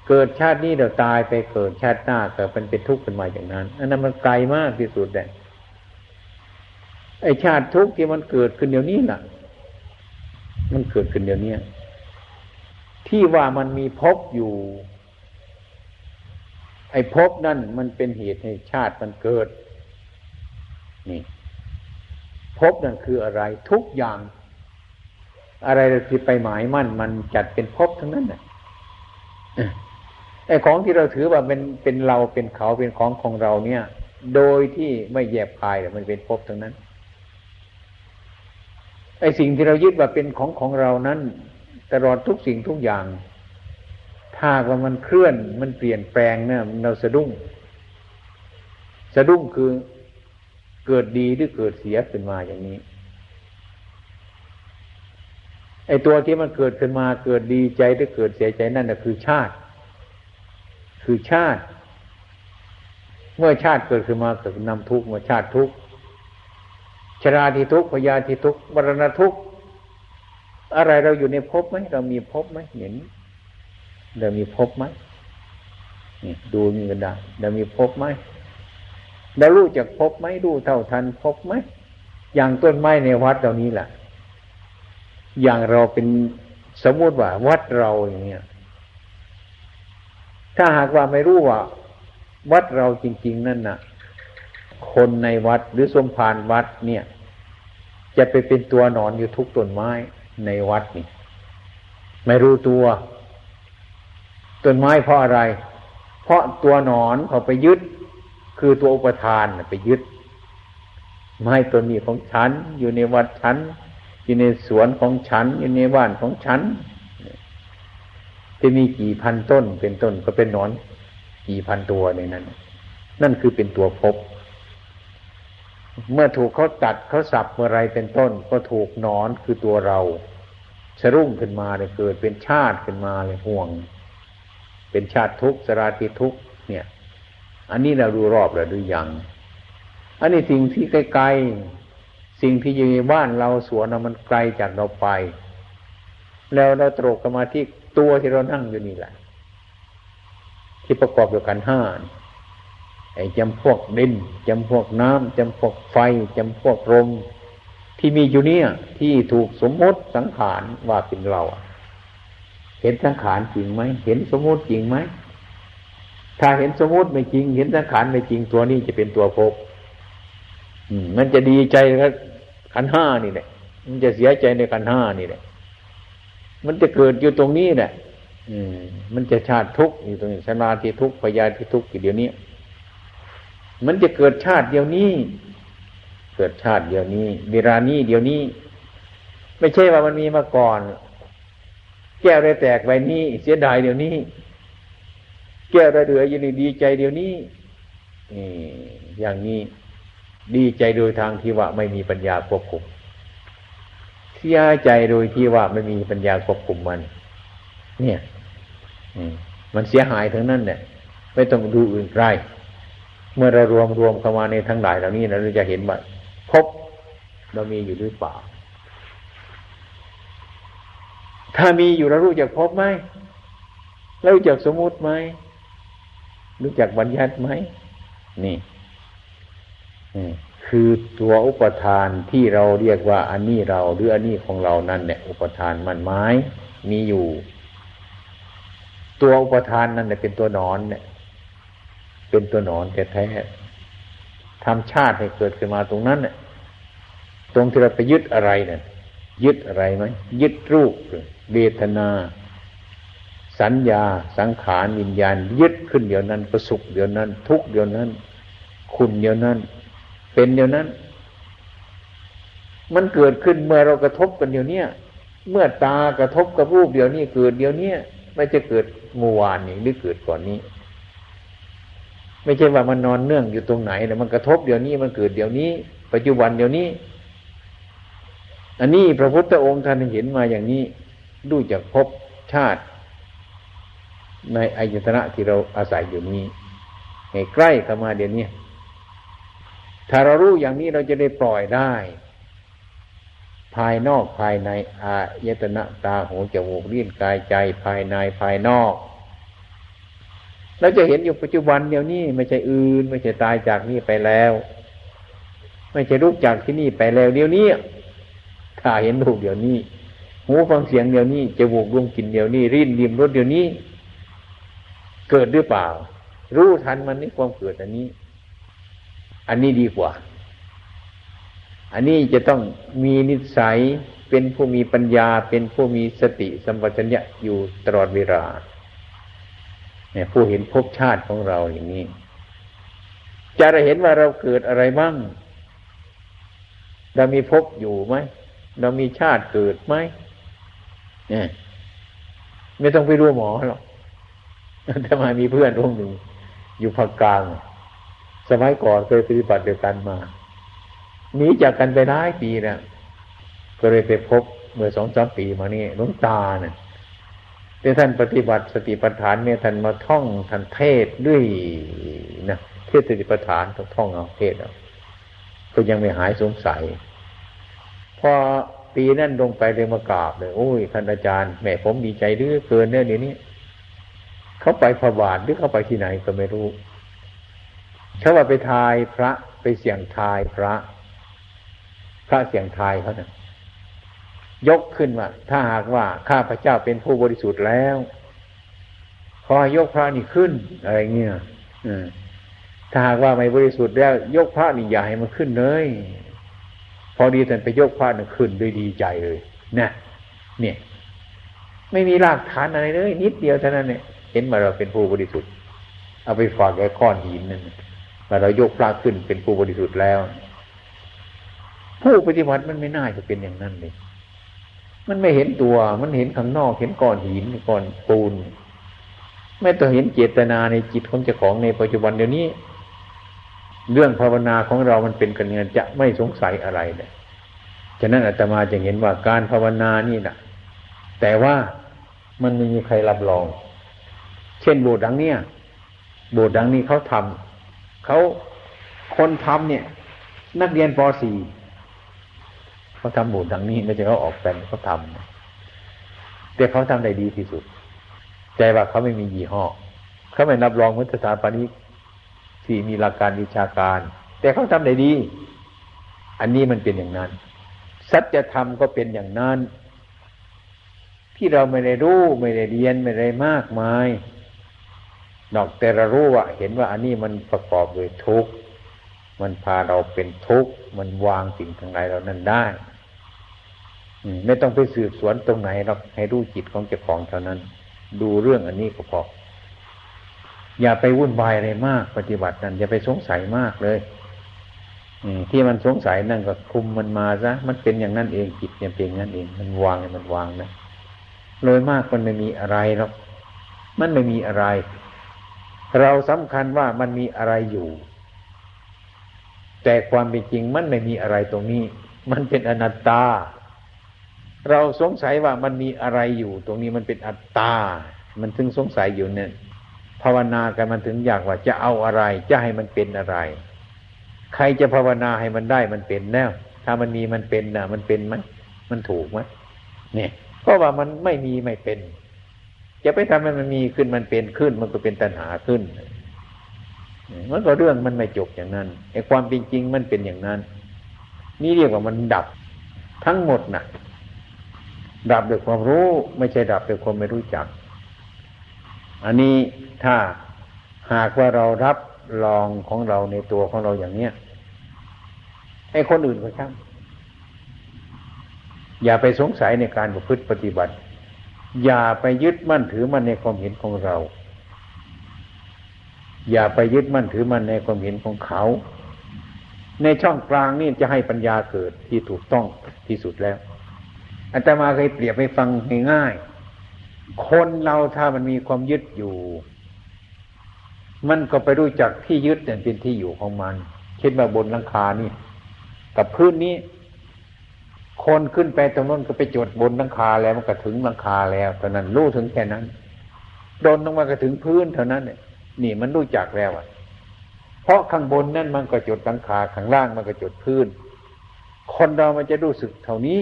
เกิดชาตินี้เดี๋ยวตายไปเกิดชาติหน้าเกิดเป็นเป็นทุกข์ขึ้นมาอย่างนั้น อันนั้นมันไกลมากที่สุดเลยไอชาติทุกข์ที่มันเกิดขึ้นเดี๋ยวนี้น่ะ มันเกิดขึ้นเดี๋ยวนี้ที่ว่ามันมีภพอยู่ ไอภพนั่นมันเป็นเหตุให้ชาติมันเกิด นี่ ภพนั่นคืออะไร ทุกอย่าง อะไรที่ไปหมายมั่น มันจัดเป็นภพทั้งนั้นน่ะไอ้ของที่เราถือว่าเป็นเป็นเราเป็นเขาเป็นของของเราเนี่ย โดยที่ไม่แยบคายมันเป็นภพทั้งนั้นไอ้สิ่งที่เรายึดว่าเป็นของของเรานั้น ตลอดทุกสิ่งทุกอย่าง ถ้าว่ามันเคลื่อนมันเปลี่ยนแปลงเนี่ยเราสะดุ้ง สะดุ้งคือ เกิดดีหรือเกิดเสียขึ้นมาอย่างนี้ ไอ้ตัวที่มันเกิดขึ้นมาเกิดดีใจหรือเกิดเสียใจนั่นนะคือชาติ คือชาติ เมื่อชาติเกิดขึ้นมาเกิดนำทุกข์มาชาติทุกข์ชราทิทุกข์พยาทิทุกข์มรณะทุกข์อะไรเราอยู่ในภพไหมเรามีภพไหมเห็นเรามีภพไหมนี่ดูมีกันได้เรามีภพไหม เรารู้จักภพไหมรู้เท่าทันภพไหมอย่างต้นไม้ในวัดเรานี้แหละอย่างเราเป็นสมมติว่า วัดเราอย่างเนี้ยถ้าหากว่าไม่รู้ว่า วัดเราจริง ๆ นั่นน่ะ คนในวัดหรือสมภารวัดเนี่ย จะไปเป็นตัวนอนอยู่ทุกต้นไม้ในวัดนี่ไม่รู้ตัวต้นไม้เพราะอะไร เพราะตัวนอนเขาไปยึด คือตัวอุปทานไปยึด ไม้ต้นนี้ของฉัน อยู่ในวัดฉัน อยู่ในสวนของฉัน อยู่ในบ้านของฉัน จะมีกี่พันต้นเป็นต้นก็เป็นนอน กี่พันตัวในนั้น นั่นคือเป็นตัวพบ เมื่อถูกเขาตัดเขาสับเมื่อไรเป็นต้น ก็ถูกนอนคือตัวเราสรุ่งขึ้นมาเลยเกิดเป็นชาติขึ้นมาเลยห่วง เป็นชาติทุกข์สราติทุกข์ อันนี้เราดูรอบแล้วดูยัง อันนี้สิ่งที่ไกลๆ สิ่งที่อยู่ในบ้านเราสวนมันไกลจากเราไป แล้วเราตรกกันมาที่ตัวที่เรานั่งอยู่นี่แหละ ที่ประกอบด้วยกันห้าไอ้จำพวกดินจำพวกน้ำจำพวกไฟจำพวกลมที่มีอยู่เนี่ย ที่ถูกสมมติสังขารว่าเป็นเรา เห็นสังขารจริงไหมเห็นสมมติจริงไหม ถ้าเห็นสมมติไม่จริง เห็นสังขารไม่จริงตัวนี้จะเป็นตัวภพมันจะดีใจกับขันห้านี่แหละมันจะเสียใจในขันห้านี่แหละมันจะเกิดอยู่ตรงนี้แหละอืม มันจะชาติทุกข์อยู่ตรงนี้ชนาที่ทุกข์พยาที่ทุกข์อยู่เดี๋ยวนี้ มันจะเกิดชาติเดียวนี้ เกิดชาติเดียวนี้เวลานี้เดียวนี้ ไม่ใช่ว่ามันมีมาก่อน แก้วได้แตกไปนี้ เสียดายเดี๋ยวนี้ แก้วได้เหลืออยู่นี่ดีใจเดี๋ยวนี้นี่อย่างนี้ดีใจโดยทางที่ว่าไม่มีปัญญาควบคุมเสียใจโดยที่ว่าไม่มีปัญญาควบคุมมัน เนี่ยมันเสียหายทั้งนั้นเนี่ยไม่ต้องดูอื่นไรเมื่อเรารวมรวมเข้ามาในทั้งหลายเหล่านี้เราจะเห็นว่าพบเรามีอยู่หรือเปล่า ถ้ามีอยู่เรารู้จักพบไหมเรารู้จักสมมุติไหม รู้จักบัญญัติไหมนี่คือตัวอุปทานที่เราเรียกว่า อันนี้เราหรืออันนี้ของเรานั่นเนี่ยอุปทานมันไม้มีอยู่ ตัวอุปทานนั่นเนี่ยเป็นตัวนอนเนี่ย เป็นตัวนอนแท้ๆทำชาติให้เกิดขึ้นมาตรงนั้นเนี่ยตรงที่เราไปยึดอะไรเนี่ยยึดอะไรไหมยึดรูปเวทนา สัญญาสังขารวิญญาณยึดขึ้นเดี๋ยวนั้น ประสุขเดี๋ยวนั้น ทุกเดี๋ยวนั้น คุณเดี๋ยวนั้น เป็นเดียวนั้น มันเกิดขึ้นเมื่อเรากระทบกันเดียวนี้เมื่อตากระทบกับรูปเดียวนี้เกิดเดียวนี้ไม่จะเกิดเมื่อวานนี้หรือเกิดก่อนนี้ ไม่ใช่ว่ามันนอนเนื่องอยู่ตรงไหนแต่มันกระทบเดี๋ยวนี้มันเกิดเดี๋ยวนี้ ปัจจุบันเดี๋ยวนี้ อันนี้พระพุทธองค์ท่านเห็นมาอย่างนี้ดูจากพบชาติ ในอายตนะที่เราอาศัยอยู่นี้ให้ใกล้เข้ามาเดี๋ยวนี้ถ้าเรารู้อย่างนี้เราจะได้ปล่อยได้ ภายนอกภายในอายตนะตาหูจมูกลิ้นกายใจภายในภายนอกเราจะเห็นอยู่ปัจจุบันเดี๋ยวนี้ไม่ใช่อื่น ไม่ใช่ตายจากนี่ไปแล้ว ไม่ใช่รู้จากที่นี่ไปแล้วเดี๋ยวนี้ถ้าเห็นรูปเดี๋ยวนี้หูฟังเสียงเดี๋ยวนี้จมูกดวงกินเดี๋ยวนี้ริ้นริมรสเดี๋ยวนี้ เกิดหรือเปล่า รู้ทันมันนี่ความเกิดอันนี้ อันนี้ดีกว่า อันนี้จะต้องมีนิสัยเป็นผู้มีปัญญา เป็นผู้มีสติสัมปชัญญะอยู่ตลอดเวลาเนี่ยผู้เห็นภพชาติของเราอย่างนี้ จะเห็นว่าเราเกิดอะไรบ้าง เรามีภพอยู่ไหม เรามีชาติเกิดไหมเนี่ยไม่ต้องไปรู้หมอหรอก แต่มามีเพื่อนร่วมหนึ่งอยู่ภาคกลาง สมัยก่อนเคยปฏิบัติเดียวกันมาหนีจากกันไปหลายปีนะก็เลยไปพบเมื่อสองสามปีมานี่หลวงตาเนี่ยที่ท่านปฏิบัติสติปัฏฐานเนี่ยท่านมาท่องท่านเทศด้วยนะเทศสติปัฏฐานต้องท่องเอาเทศเอาก็ยังไม่หายสงสัย พอปีนั่นลงไปเลยมากราบเลยโอ้ยท่านอาจารย์แม่ผมดีใจเรื่อเกินเนี่ยเดี๋ยวนี้ เขาไปพระบาทหรือเขาไปที่ไหนก็ไม่รู้เขาว่าไปทายพระไปเสี่ยงทายพระ พระเสี่ยงทายเขาเนะ่ยยกขึ้นว่าถ้าหากว่าข้าพระเจ้าเป็นผู้บริสุทธิ์แล้วขอยกพระนี่ขึ้นอะไรเงี้ยถ้าหากว่าไม่บริสุทธิ์แล้ว ยกพระนี่อย่าให้มันขึ้นเลย พอดีท่านไปยกพระนี่ขึ้นด้วยดีใจเลยนะเนี่ย ไม่มีรากฐานอะไรเลย นิดเดียวเท่านั้นเนี่ย เห็นมาเราเป็นผู้บริสุทธิ์ เอาไปฝากไว้ก้อนหินนั่นแต่เรายกพระขึ้นเป็นผู้บริสุทธิ์แล้ว ผู้ปฏิบัติมันไม่น่าจะเป็นอย่างนั้นเลยมันไม่เห็นตัว มันเห็นข้างนอก เห็นก้อนหินก้อนปูน ไม่ต้องเห็นเจตนาในจิตของเจ้าของในปัจจุบันเดี๋ยวนี้ เรื่องภาวนาของเรามันเป็นกันเงินจะไม่สงสัยอะไรเลยฉะนั้นอาตมาจะเห็นว่าการภาวนานี่นะแต่ว่ามันไม่มีใครรับรอง เช่นโบสถ์ดังเนี้ยโบสถ์ดังนี้เขาทำเขาคนทำเนี่ย นักเรียนป .4 เขาทำหมูดังนี้ไม่ใช่เขาออกแปลนเขาทำแต่เขาทำได้ดีที่สุด ใจว่าเขาไม่มียี่ห้อเขาไม่นับรองมุตสาปานิกที่มีหลักการวิชาการ แต่เขาทำได้ดี อันนี้มันเป็นอย่างนั้น สัจธรรมก็เป็นอย่างนั้น ที่เราไม่ได้รู้ไม่ได้เรียนไม่ได้มากมาย นอกแต่เรารู้ว่า เห็นว่าอันนี้มันประกอบด้วยทุกข์มันพาเราเป็นทุกข์มันวางสิ่งทั้งหลายเรานั้นได้ไม่ต้องไปสืบสวนตรงไหนเราให้รู้จิตของเจ้าของเท่านั้น ดูเรื่องอันนี้ก็พออย่าไปวุ่นวายอะไรมาก ปฏิบัตินั้นอย่าไปสงสัยมากเลยที่มันสงสัยนั่นก็คุมมันมาซะมันเป็นอย่างนั้นเองจิตเนี่ยเป็นอย่างนั้นเอง มันวางมันวางนะโดยมากมันไม่มีอะไรหรอกมันไม่มีอะไร เราสำคัญว่ามันมีอะไรอยู่ แต่ความเป็นจริงมันไม่มีอะไรตรงนี้ มันเป็นอนัตตา เราสงสัยว่ามันมีอะไรอยู่ ตรงนี้มันเป็นอัตตา มันถึงสงสัยอยู่เนี่ยภาวนากันมันถึงอยากว่าจะเอาอะไร จะให้มันเป็นอะไร ใครจะภาวนาให้มันได้มันเป็นแน่ถ้ามันมีมันเป็นนะมันเป็นไหมมันถูกไหมเนี่ย เพราะว่ามันไม่มีไม่เป็น จะไปทำให้มันมีขึ้นมันเป็นขึ้น มันก็เป็นตัณหาขึ้น มันก็เรื่องมันไม่จบอย่างนั้นไอ้ความเป็นจริงมันเป็นอย่างนั้น นี่เรียกว่ามันดับทั้งหมดนะ่ะดับด้วยความรู้ไม่ใช่ดับด้วยความไม่รู้จัก อันนี้ถ้าหากว่าเรารับรองของเราในตัวของเราอย่างเนี้ยให้คนอื่นก็ช่างอย่าไปสงสัยในการประพฤติปฏิบัติ อย่าไปยึดมั่นถือมั่นในความเห็นของเรา อย่าไปยึดมั่นถือมั่นในความเห็นของเขา ในช่องกลางนี่จะให้ปัญญาเกิดที่ถูกต้องที่สุดแล้วอาตมาเคยเปรียบให้ฟังง่ายๆคนเราถ้ามันมีความยึดอยู่ มันก็ไปรู้จักที่ยึดเนี่ยเป็นที่อยู่ของมัน เช่นว่าบนหลังคานี่ กับพื้นนี้ คนขึ้นไปตรงนั้นก็ไปจดบนหลังคาแล้วมันก็ถึงหลังคาแล้วเท่านั้นรู้ถึงแค่นั้นโดนลงมาก็ถึงพื้นเท่านั้นเนี่ยนี่มันรู้จักแล้วอะ เพราะข้างบนนั่นมันก็จดหลังคาข้างล่างมันก็จดพื้น คนเรามันจะรู้สึกเท่านี้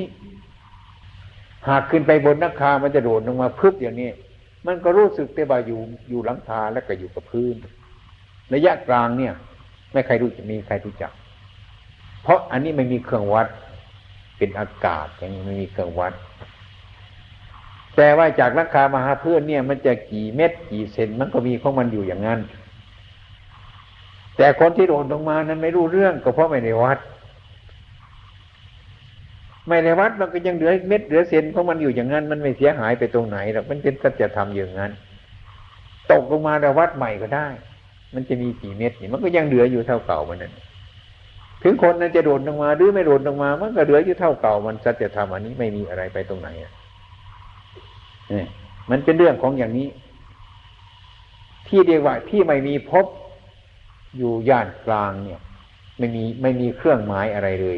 หากขึ้นไปบนหลังคา มันจะโดดลงมาพึบอย่างนี้มันก็รู้สึกแต่ว่าอยู่อยู่หลังคาแล้วก็อยู่กับพื้น ระยะกลางเนี่ย ไม่ใครรู้จะมีใครรู้จัก เพราะอันนี้ไม่มีเครื่องวัด เป็นอากาศอย่างนี้ไม่มีเครื่องวัดแต่ว่าจากราคามหาเพื่อนเนี่ย มันจะกี่เม็ดกี่เซนมันก็มีของมันอยู่อย่างนั้น แต่คนที่โดนลงมานั้นไม่รู้เรื่องก็เพราะไม่ได้วัด ไม่ได้วัดมันก็ยังเหลือเม็ดเหลือเซนของมันอยู่อย่างนั้น มันไม่เสียหายไปตรงไหนหรอกมันเป็นสัจธรรมอย่างนั้น ตกลงมาแล้ววัดใหม่ก็ได้ มันจะมีกี่เม็ดนี่มันก็ยังเหลืออยู่เท่าเก่ามันนั่น ถึงคนนั้นจะโดดลงมา หรือไม่โดดลงมา มันก็เหลืออยู่เท่าเก่า มันสัจธรรมอันนี้ไม่มีอะไรไปตรงไหนอะนี่มันเป็นเรื่องของอย่างนี้ ที่เรียกว่าที่ไม่มีพบอยู่ย่านกลางเนี่ย ไม่มีไม่มีเครื่องหมายอะไรเลย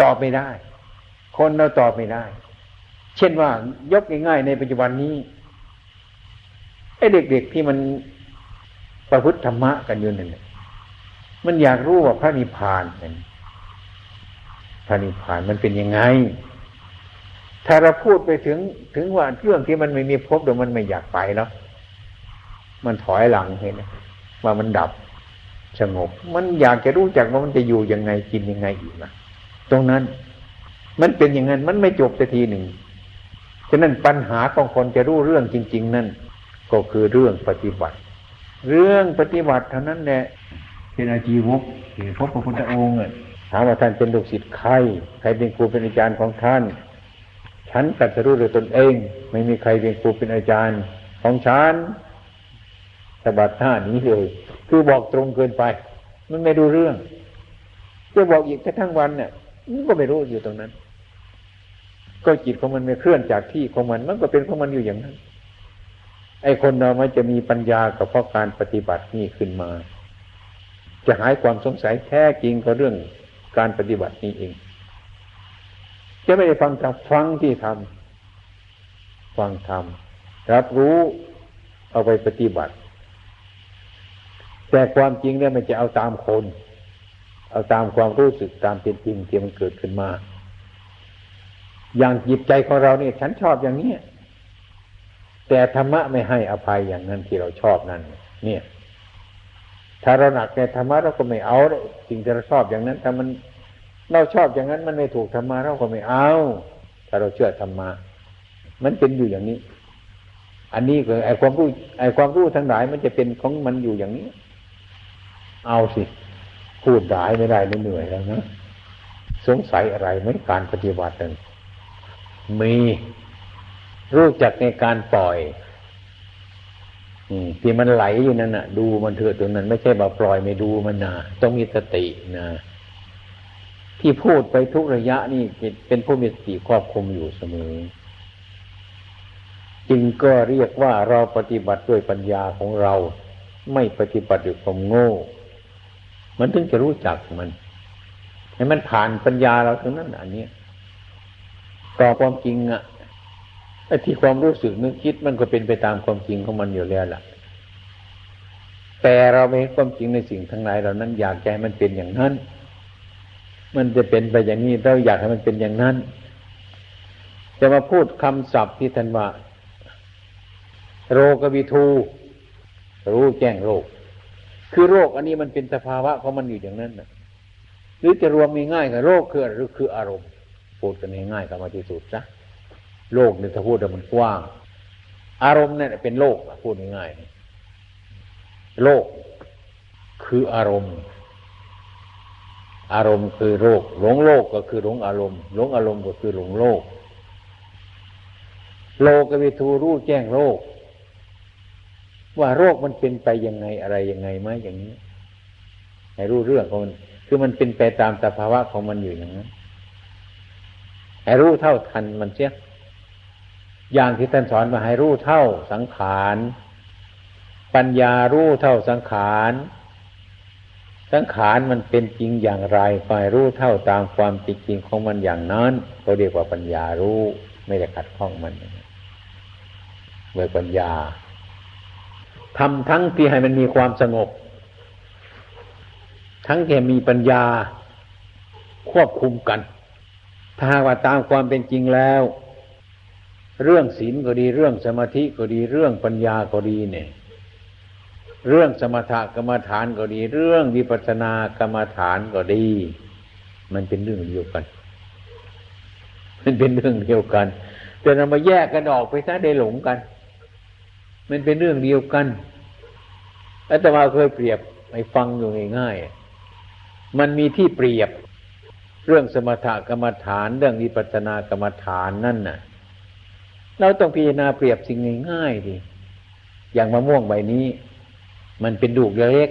ตอบไม่ได้ คนเราตอบไม่ได้ เช่นว่ายกง่ายๆในปัจจุบันนี้ไอ้เด็กๆที่มันประพฤติธรรมะกันอยู่นั่น มันอยากรู้ว่าพระนิพพานเป็นพระนิพพานมันเป็นยังไง ถ้าเราพูดไปถึงถึงว่าเรื่องที่มันไม่มีพบเดี๋ยวมันไม่อยากไปแล้วมันถอยหลังเห็นไหมว่ามันดับสงบ มันอยากจะรู้จักว่ามันจะอยู่ยังไงกินยังไงอีกนะตรงนั้น มันเป็นอย่างนั้นมันไม่จบสักทีหนึ่งฉะนั้นปัญหาของคนจะรู้เรื่องจริง ๆ นั่นก็คือเรื่องปฏิบัติ เรื่องปฏิบัติเท่านั้นแหละ เป็นอาชีวกพบพระพุทธองค์ถามว่าท่านเป็นลูกศิษย์ใครใครเป็นครูเป็นอาจารย์ของท่าน ฉันกัดรู้ด้วยตนเอง ไม่มีใครเป็นครูเป็นอาจารย์ของฉันสบัดท่านี้เลย คือบอกตรงเกินไป มันไม่ดูเรื่องจะบอกอีกแค่ทั้งวันเนี่ยมันก็ไม่รู้อยู่ตรงนั้น ก็จิตของมันไม่เคลื่อนจากที่ของมันมันก็เป็นของมันอยู่อย่างนั้น ไอ้คนเรามันจะมีปัญญากับเพราะการปฏิบัตินี่ขึ้นมา จะหายความสงสัยแท้จริงก็เรื่องการปฏิบัตินี้เอง จะไม่ได้ฟังจากฟังที่ทำฟังทำรับรู้เอาไปปฏิบัติ แต่ความจริงเนี่ยมันจะเอาตามคน เอาตามความรู้สึกตามเป็นจริงที่มันเกิดขึ้นมา อย่างจิตใจของเราเนี่ยฉันชอบอย่างนี้แต่ธรรมะไม่ให้อภัยอย่างนั้นที่เราชอบนั่นเนี่ย ถ้าเราหนักในธรรมะเราก็ไม่เอาสิ่งที่เราชอบอย่างนั้นถ้ามันเราชอบอย่างนั้นมันไม่ถูกธรรมะเราก็ไม่เอา ถ้าเราเชื่อธรรมะมันเป็นอยู่อย่างนี้ อันนี้คือไอ้ความรู้ไอ้ความรู้ทั้งหลายมันจะเป็นของมันอยู่อย่างนี้ เอาสิ พูดได้ไม่ได้เหนื่อยแล้วนะสงสัยอะไรไหมการปฏิบัตินั้นมีรู้จักในการปล่อย ที่มันไหลอยู่นั่นน่ะ ดูมันเถอะตรงนั้น ไม่ใช่บ่าปล่อยไม่ดูมันนะต้องมีสตินะที่พูดไปทุกระยะนี่เป็นผู้มีสติครอบคุมอยู่เสมอ จึงก็เรียกว่าเราปฏิบัติด้วยปัญญาของเรา ไม่ปฏิบัติด้วยความโง่ มันถึงจะรู้จักมันให้มันผ่านปัญญาเราตรงนั้นอันนี้ต่อความจริงอะ ไอ้ที่ความรู้สึกนึกคิดมันก็เป็นไปตามความจริงของมันอยู่แล้วล่ะ แต่เราไม่เห็นความจริงในสิ่งทั้งหลายเหล่านั้น อยากให้มันเป็นอย่างนั้น มันจะเป็นไปอย่างนี้เราอยากให้มันเป็นอย่างนั้น จะมาพูดคำศัพท์ที่ท่านว่าโรกวิทู รู้แจ้งโรค คือโรคอันนี้มันเป็นสภาวะของมันอยู่อย่างนั้นนะหรือจะรวมง่ายๆกับโรคคือหรือคืออารมณ์พูดกันง่ายๆกับมาที่สุดนะ โลกเนี่ยถ้าพูดมันกว้าง อารมณ์เนี่ยเป็นโลกพูดง่ายๆโลกคืออารมณ์ อารมณ์คือโลกหลงโลกก็คือหลงอารมณ์หลงอารมณ์ก็คือหลงโลก โลกวิทูรู้แจ้งโลก ว่าโรคมันเป็นไปยังไงอะไรยังไงไหมอย่างนี้ให้รู้เรื่องของมันคือมันเป็นไปตามสภาวะของมันอยู่อย่างนั้นให้รู้เท่าทันมันเสีย อย่างที่ท่านสอนมาให้รู้เท่าสังขาร ปัญญารู้เท่าสังขาร สังขารมันเป็นจริงอย่างไรคอยรู้เท่าตามความจริงของมันอย่างนั้นเขาเรียกว่าปัญญารู้ไม่ได้ขัดข้องมันเมื่อปัญญาทำทั้งที่ให้มันมีความสงบ ทั้งแก่มีปัญญาควบคุมกัน ถ้าว่าตามความเป็นจริงแล้ว เรื่องศีลก็ดี เรื่องสมาธิก็ดี เรื่องปัญญาก็ดีเนี่ย เรื่องสมถกรรมฐานก็ดี เรื่องวิปัสสนากรรมฐานก็ดี มันเป็นเรื่องเดียวกัน มันเป็นเรื่องเดียวกัน แต่เรามาแยกกันออกไปซะได้หลงกัน มันเป็นเรื่องเดียวกันอาตมาเคยเปรียบให้ฟังอยู่ง่ายๆมันมีที่เปรียบ เรื่องสมถกรรมฐาน เรื่องวิปัสสนากรรมฐานนั่นน่ะ เราต้องพิจารณาเปรียบสิ่งง่ายๆดิอย่างมะม่วงใบนี้ มันเป็นดูกเล็ก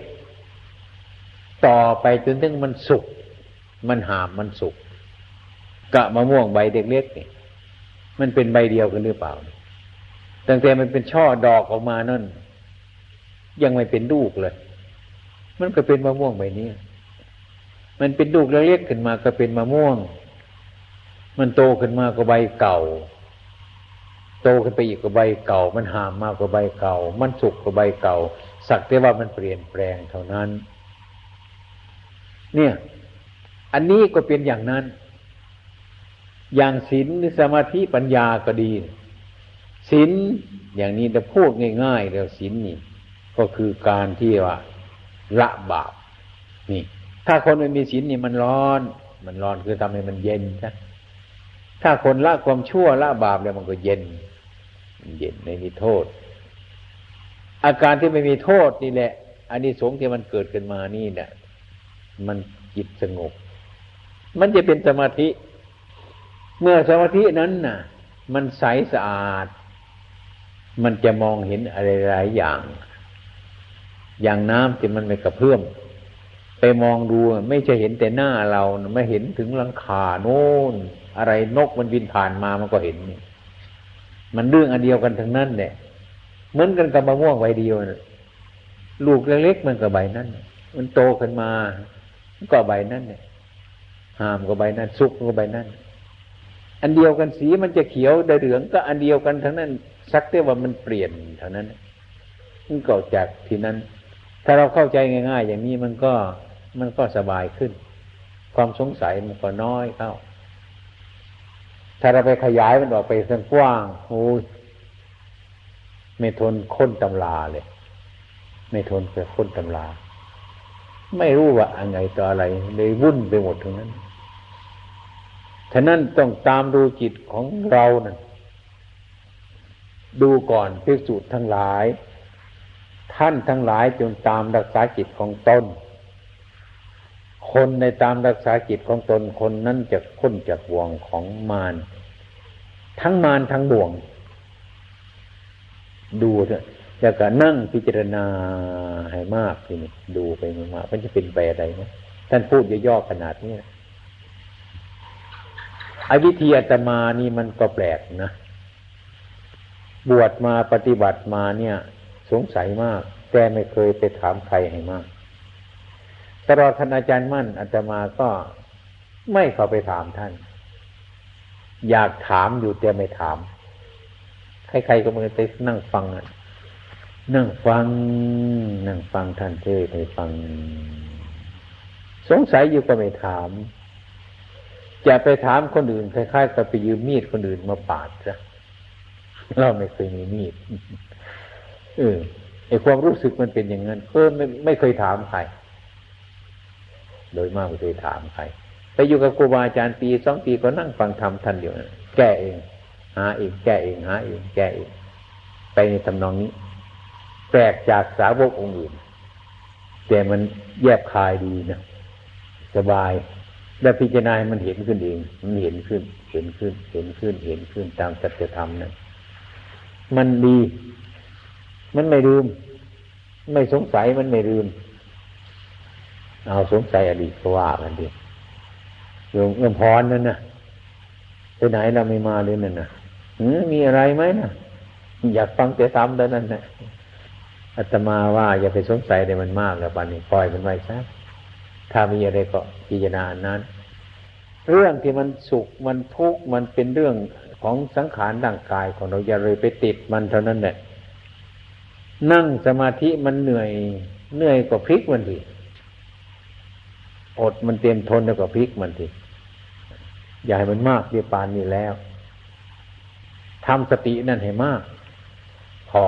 ต่อไปจนถึงมันสุก มันหามมันสุกกะมะม่วงใบเล็กๆนี่มันเป็นใบเดียวกันหรือเปล่าตั้งแต่มันเป็นช่อดอกออกมานั่น ยังไม่เป็นลูกเลย มันก็เป็นมะม่วงใบนี้ มันเป็นลูกเล็กๆขึ้นมาก็เป็นมะม่วง มันโตขึ้นมาก็ใบเก่า ตขึ้นไปอีกก็ใบเก่า มันหามมากกว่าใบเก่า มันสุกกว่าใบเก่า สักแต่ว่ามันเปลี่ยนแปลงเท่านั้น เนี่ย อันนี้ก็เป็นอย่างนั้น อย่างศีลสมาธิปัญญาก็ดีศีลอย่างนี้จะพูดง่ายๆเดี๋ยวศีลนี่ ก็คือการที่ว่าละบาปนี่ ถ้าคนไม่มีศีลนี่มันร้อน มันร้อนคือทำให้มันเย็นใช่ถ้าคนละความชั่วละบาปแล้วมันก็เย็น เย็นไม่มีโทษ อาการที่ไม่มีโทษนี่แหละอันนี้สงที่มันเกิดขึ้นมานี่เนี่ยมันจิตสงบ มันจะเป็นสมาธิ เมื่อสมาธินั้นน่ะ มันใสสะอาด มันจะมองเห็นอะไรหลายอย่าง อย่างน้ำที่มันไม่กระเพื่อมไปมองดูไม่ใช่เห็นแต่หน้าเราไม่เห็นถึงหลังคาโน่นอะไรนกมันบินผ่านมามันก็เห็นนี่ มันเรื่องอันเดียวกันทั้งนั้นเนี่ยเหมือนกันกับมะม่วงใบเดียวลูกเล็กๆมันก็ใบนั้น มันโตขึ้นมาก็ใบนั้นเนี่ยหามก็ใบนั้น สุกก็ใบนั้น อันเดียวกันสีมันจะเขียวได้เหลืองก็อันเดียวกันทั้งนั้น สักแต่ว่ามันเปลี่ยนเท่านั้นมันก็จากทีนั้น ถ้าเราเข้าใจง่าย ๆ อย่างนี้มันก็มันก็สบายขึ้น ความสงสัยมันก็น้อยเข้า ถ้าเราไปขยายมันออกไปสังกว้างโอ้ยไม่ทนค้นตำลาเลย ไม่ทนไปค้นตำลาไม่รู้ว่าอะไรต่ออะไรเลยวุ่นไปหมดทั้งนั้นฉะนั้นต้องตามดูจิตของเรานะ่ะดูก่อนพิสูจน์ทั้งหลาย ท่านทั้งหลายจงตามรักษาจิตของตน คนในตามรักษาจิตของตนคนนั้นจะพ้นจากบ่วงของมารทั้งมารทั้งบ่วง ดูเถอะจะก็นั่งพิจารณาให้มากทีนี้ดูไปมากมันจะเป็นไปอะไรไหมท่านพูดย่อๆขนาดนี้ไอ้วิธีอาตมานี่มันก็แปลกนะ บวชมาปฏิบัติมาเนี่ย สงสัยมาก แต่ไม่เคยไปถามใครให้มาก ตลอดท่านอาจารย์มั่นอาตมาก็ไม่เข้าไปถามท่าน อยากถามอยู่แต่ไม่ถาม ใครๆก็มือไปนั่งฟังอะนั่งฟัง นั่งฟังท่านเทศให้ฟัง สงสัยอยู่ก็ไม่ถาม จะไปถามคนอื่นคล้ายๆกับไปยืมมีดคนอื่นมาปาดซะเราไม่เคยมีมีดเออไอความรู้สึกมันเป็นอย่างนั้นเออไม่ไม่เคยถามใคร โดยมากไม่เคยถามใครไปอยู่กับครูบาอาจารย์ปีสองปีก็นั่งฟังธรรมท่านอยู่แก้เอง หาเองแก้เองหาเองแก้เอง ไปในทำนองนี้แปลกจากสาวกองค์อื่น แต่มันแยบคายดีนะสบาย แล้วพิจารณามันเห็นขึ้นเอง มันเห็นขึ้น เห็นขึ้น เห็นขึ้น เห็นขึ้นตามสัจธรรมนั้นมันดี มันไม่ลืม ไม่สงสัยมันไม่ลืม เอาสงสัยอดีตก็ว่ากันดีโยมเอื้อมพรนั่นนะไปไหนเราไม่มาเลยนั่นนะมีอะไรไหมนะอยากฟังแต่ซ้ำแต่นั้นนะอาตมาว่าอย่าไปสงสัยในมันมากแล้วปันนี้ปล่อยมันไว้ซะถ้ามีอะไรก็พิจารณานั้น เรื่องที่มันสุขมันทุกข์มันเป็นเรื่องของสังขารร่างกายของเราอย่าเลยไปติดมันเท่านั้นแหละนั่งสมาธิมันเหนื่อยเหนื่อยกว่าพลิกมันที อดมันเต็มทนแล้วก็พลิกมันทีอย่าให้มันมากเดียปานนี้แล้วทำสตินั่นให้มาก พอ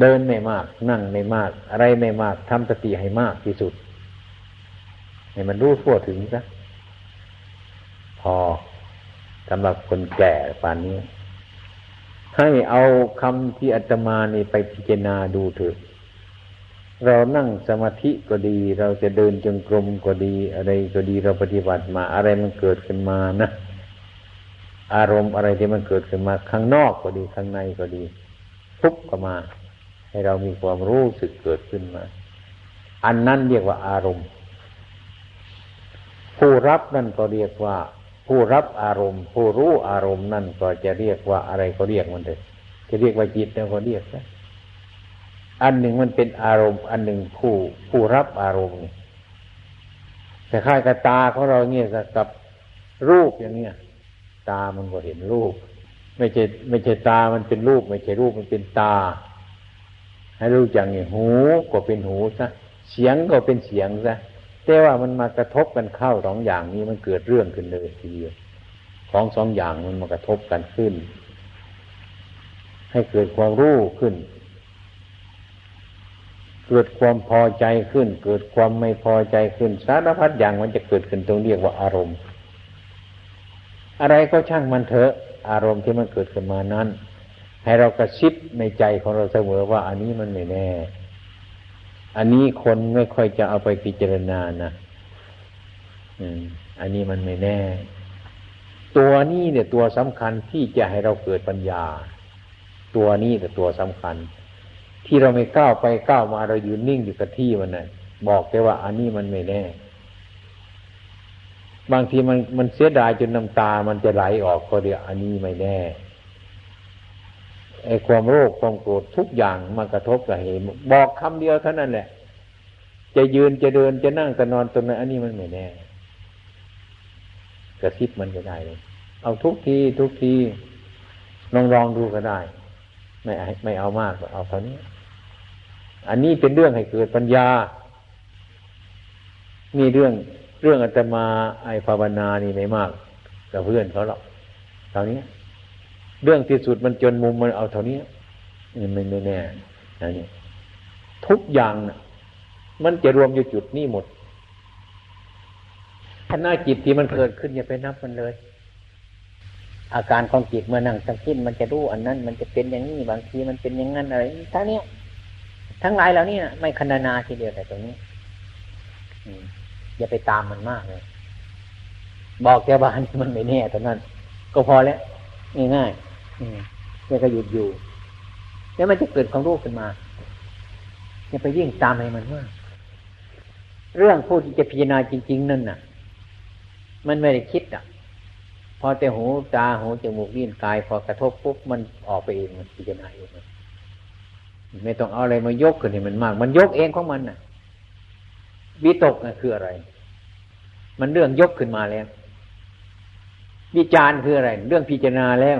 เดินไม่มาก นั่งไม่มาก อะไรไม่มากทำสติให้มากที่สุด ให้มันรู้ทั่วถึงซะพอสำหรับคนแก่ปานนี้ ให้เอาคำที่อาตมานี่ไปพิจารณาดูเถอะ เรานั่งสมาธิก็ดี เราจะเดินจงกรมก็ดี อะไรก็ดีเราปฏิบัติมา อะไรมันเกิดขึ้นมานะ อารมณ์อะไรที่มันเกิดขึ้นมา ข้างนอกก็ดีข้างในก็ดีทุกก็มา ให้เรามีความรู้สึกเกิดขึ้นมา อันนั้นเรียกว่าอารมณ์ ผู้รับนั่นก็เรียกว่า ผู้รับอารมณ์ ผู้รู้อารมณ์นั่นก็จะเรียกว่าอะไรก็เรียกมันเลยจะเรียกว่าจิตแล้วก็เรียกนะ อันหนึ่งมันเป็นอารมณ์ อันหนึ่งผู้ผู้รับอารมณ์นี่แต่ค่ายกับตาของเราเนี่ยกับรูปอย่างเนี้ยตามันก็เห็นรูป ไม่ใช่ไม่ใช่ตามันเป็นรูป ไม่ใช่รูปมันเป็นตา ให้รู้อย่างนี้หูก็เป็นหูซะเสียงก็เป็นเสียงซะแต่ว่ามันมากระทบกันเข้าสองอย่างนี้มันเกิดเรื่องขึ้นเลยทีเดียวของสองอย่างมันมากระทบกันขึ้น ให้เกิดความรู้ขึ้น เกิดความพอใจขึ้น เกิดความไม่พอใจขึ้นสารพัดอย่างมันจะเกิดขึ้นตรงเรียกว่าอารมณ์ อะไรก็ช่างมันเถอะอารมณ์ที่มันเกิดขึ้นมานั้น ให้เรากระซิบในใจของเราเสมอว่าอันนี้มันไม่แน่ อันนี้คนไม่ค่อยจะเอาไปพิจารณานะอืม อันนี้มันไม่แน่ ตัวนี้เนี่ยตัวสำคัญที่จะให้เราเกิดปัญญา ตัวนี้แต่ตัวสำคัญ ที่เราไม่ก้าวไปก้าวมาเราอยู่นิ่งอยู่กับที่มันนะ่ะ บอกแกว่า อันนี้มันไม่แน่ บางทีมันมันเสียดายจนน้ำตา มันจะไหลออกก็เดียวอันนี้ไม่แน่ไอ้ความโรคความโกรธทุกอย่างมากระทบกับเหตุบอกคำเดียวเท่านั้นแหละ จะยืนจะเดินจะนั่งจะนอนตรงนั้นอันนี้มันไม่แน่กระซิบมันก็ได้เลยเอาทุกทีทุกทีลองลองดูก็ได้ ไม่ไม่เอามากเอาเท่านี้ อันนี้เป็นเรื่องให้เกิดปัญญา นี่เรื่องเรื่องอาตมาไอภาวนานี่ไม่มากกับเพื่อนเขาหรอกเท่านี้เรื่องที่สุดมันจนมุมมันเอาเท่านี้นี่ไม่ไม่แน่นะนี่ทุกอย่างนะมันจะรวมอยู่จุดนี้หมดขณะจิตที่มันเกิดขึ้นอย่าไปนับมันเลย อาการของจิตเมื่อนั่งสังคิดมันจะรู้อันนั้น มันจะเป็นอย่างนี้บางทีมันเป็นอย่างนั้นอะไรท่านี้ ทั้งหลายเหล่านี้นะไม่คันนาทีเดียวแต่ตรงนี้อย่าไปตามมันมากเลย บอกแกบ้านมันไม่แน่เท่านั้น ก็พอแล้วง่ายๆแล้วก็หยุดอยู่ แล้วมันจะเกิดความรู้ขึ้นมาอย่าไปยิ่งตามให้มันมากเรื่องผู้ที่จะพิจารณาจริง ๆ นั่นน่ะ มันไม่ได้คิดอะ พอแต่หูตาหูจมูกลิ้นกาย พอกระทบปุ๊บมันออกไปเองมันพิจารณาเอง ไม่ต้องเอาอะไรมายกขึ้นให้มันมาก มันยกเองของมันน่ะวิตกน่ะคืออะไร มันเรื่องยกขึ้นมาแล้ววิจารคืออะไร เรื่องพิจารณาแล้ว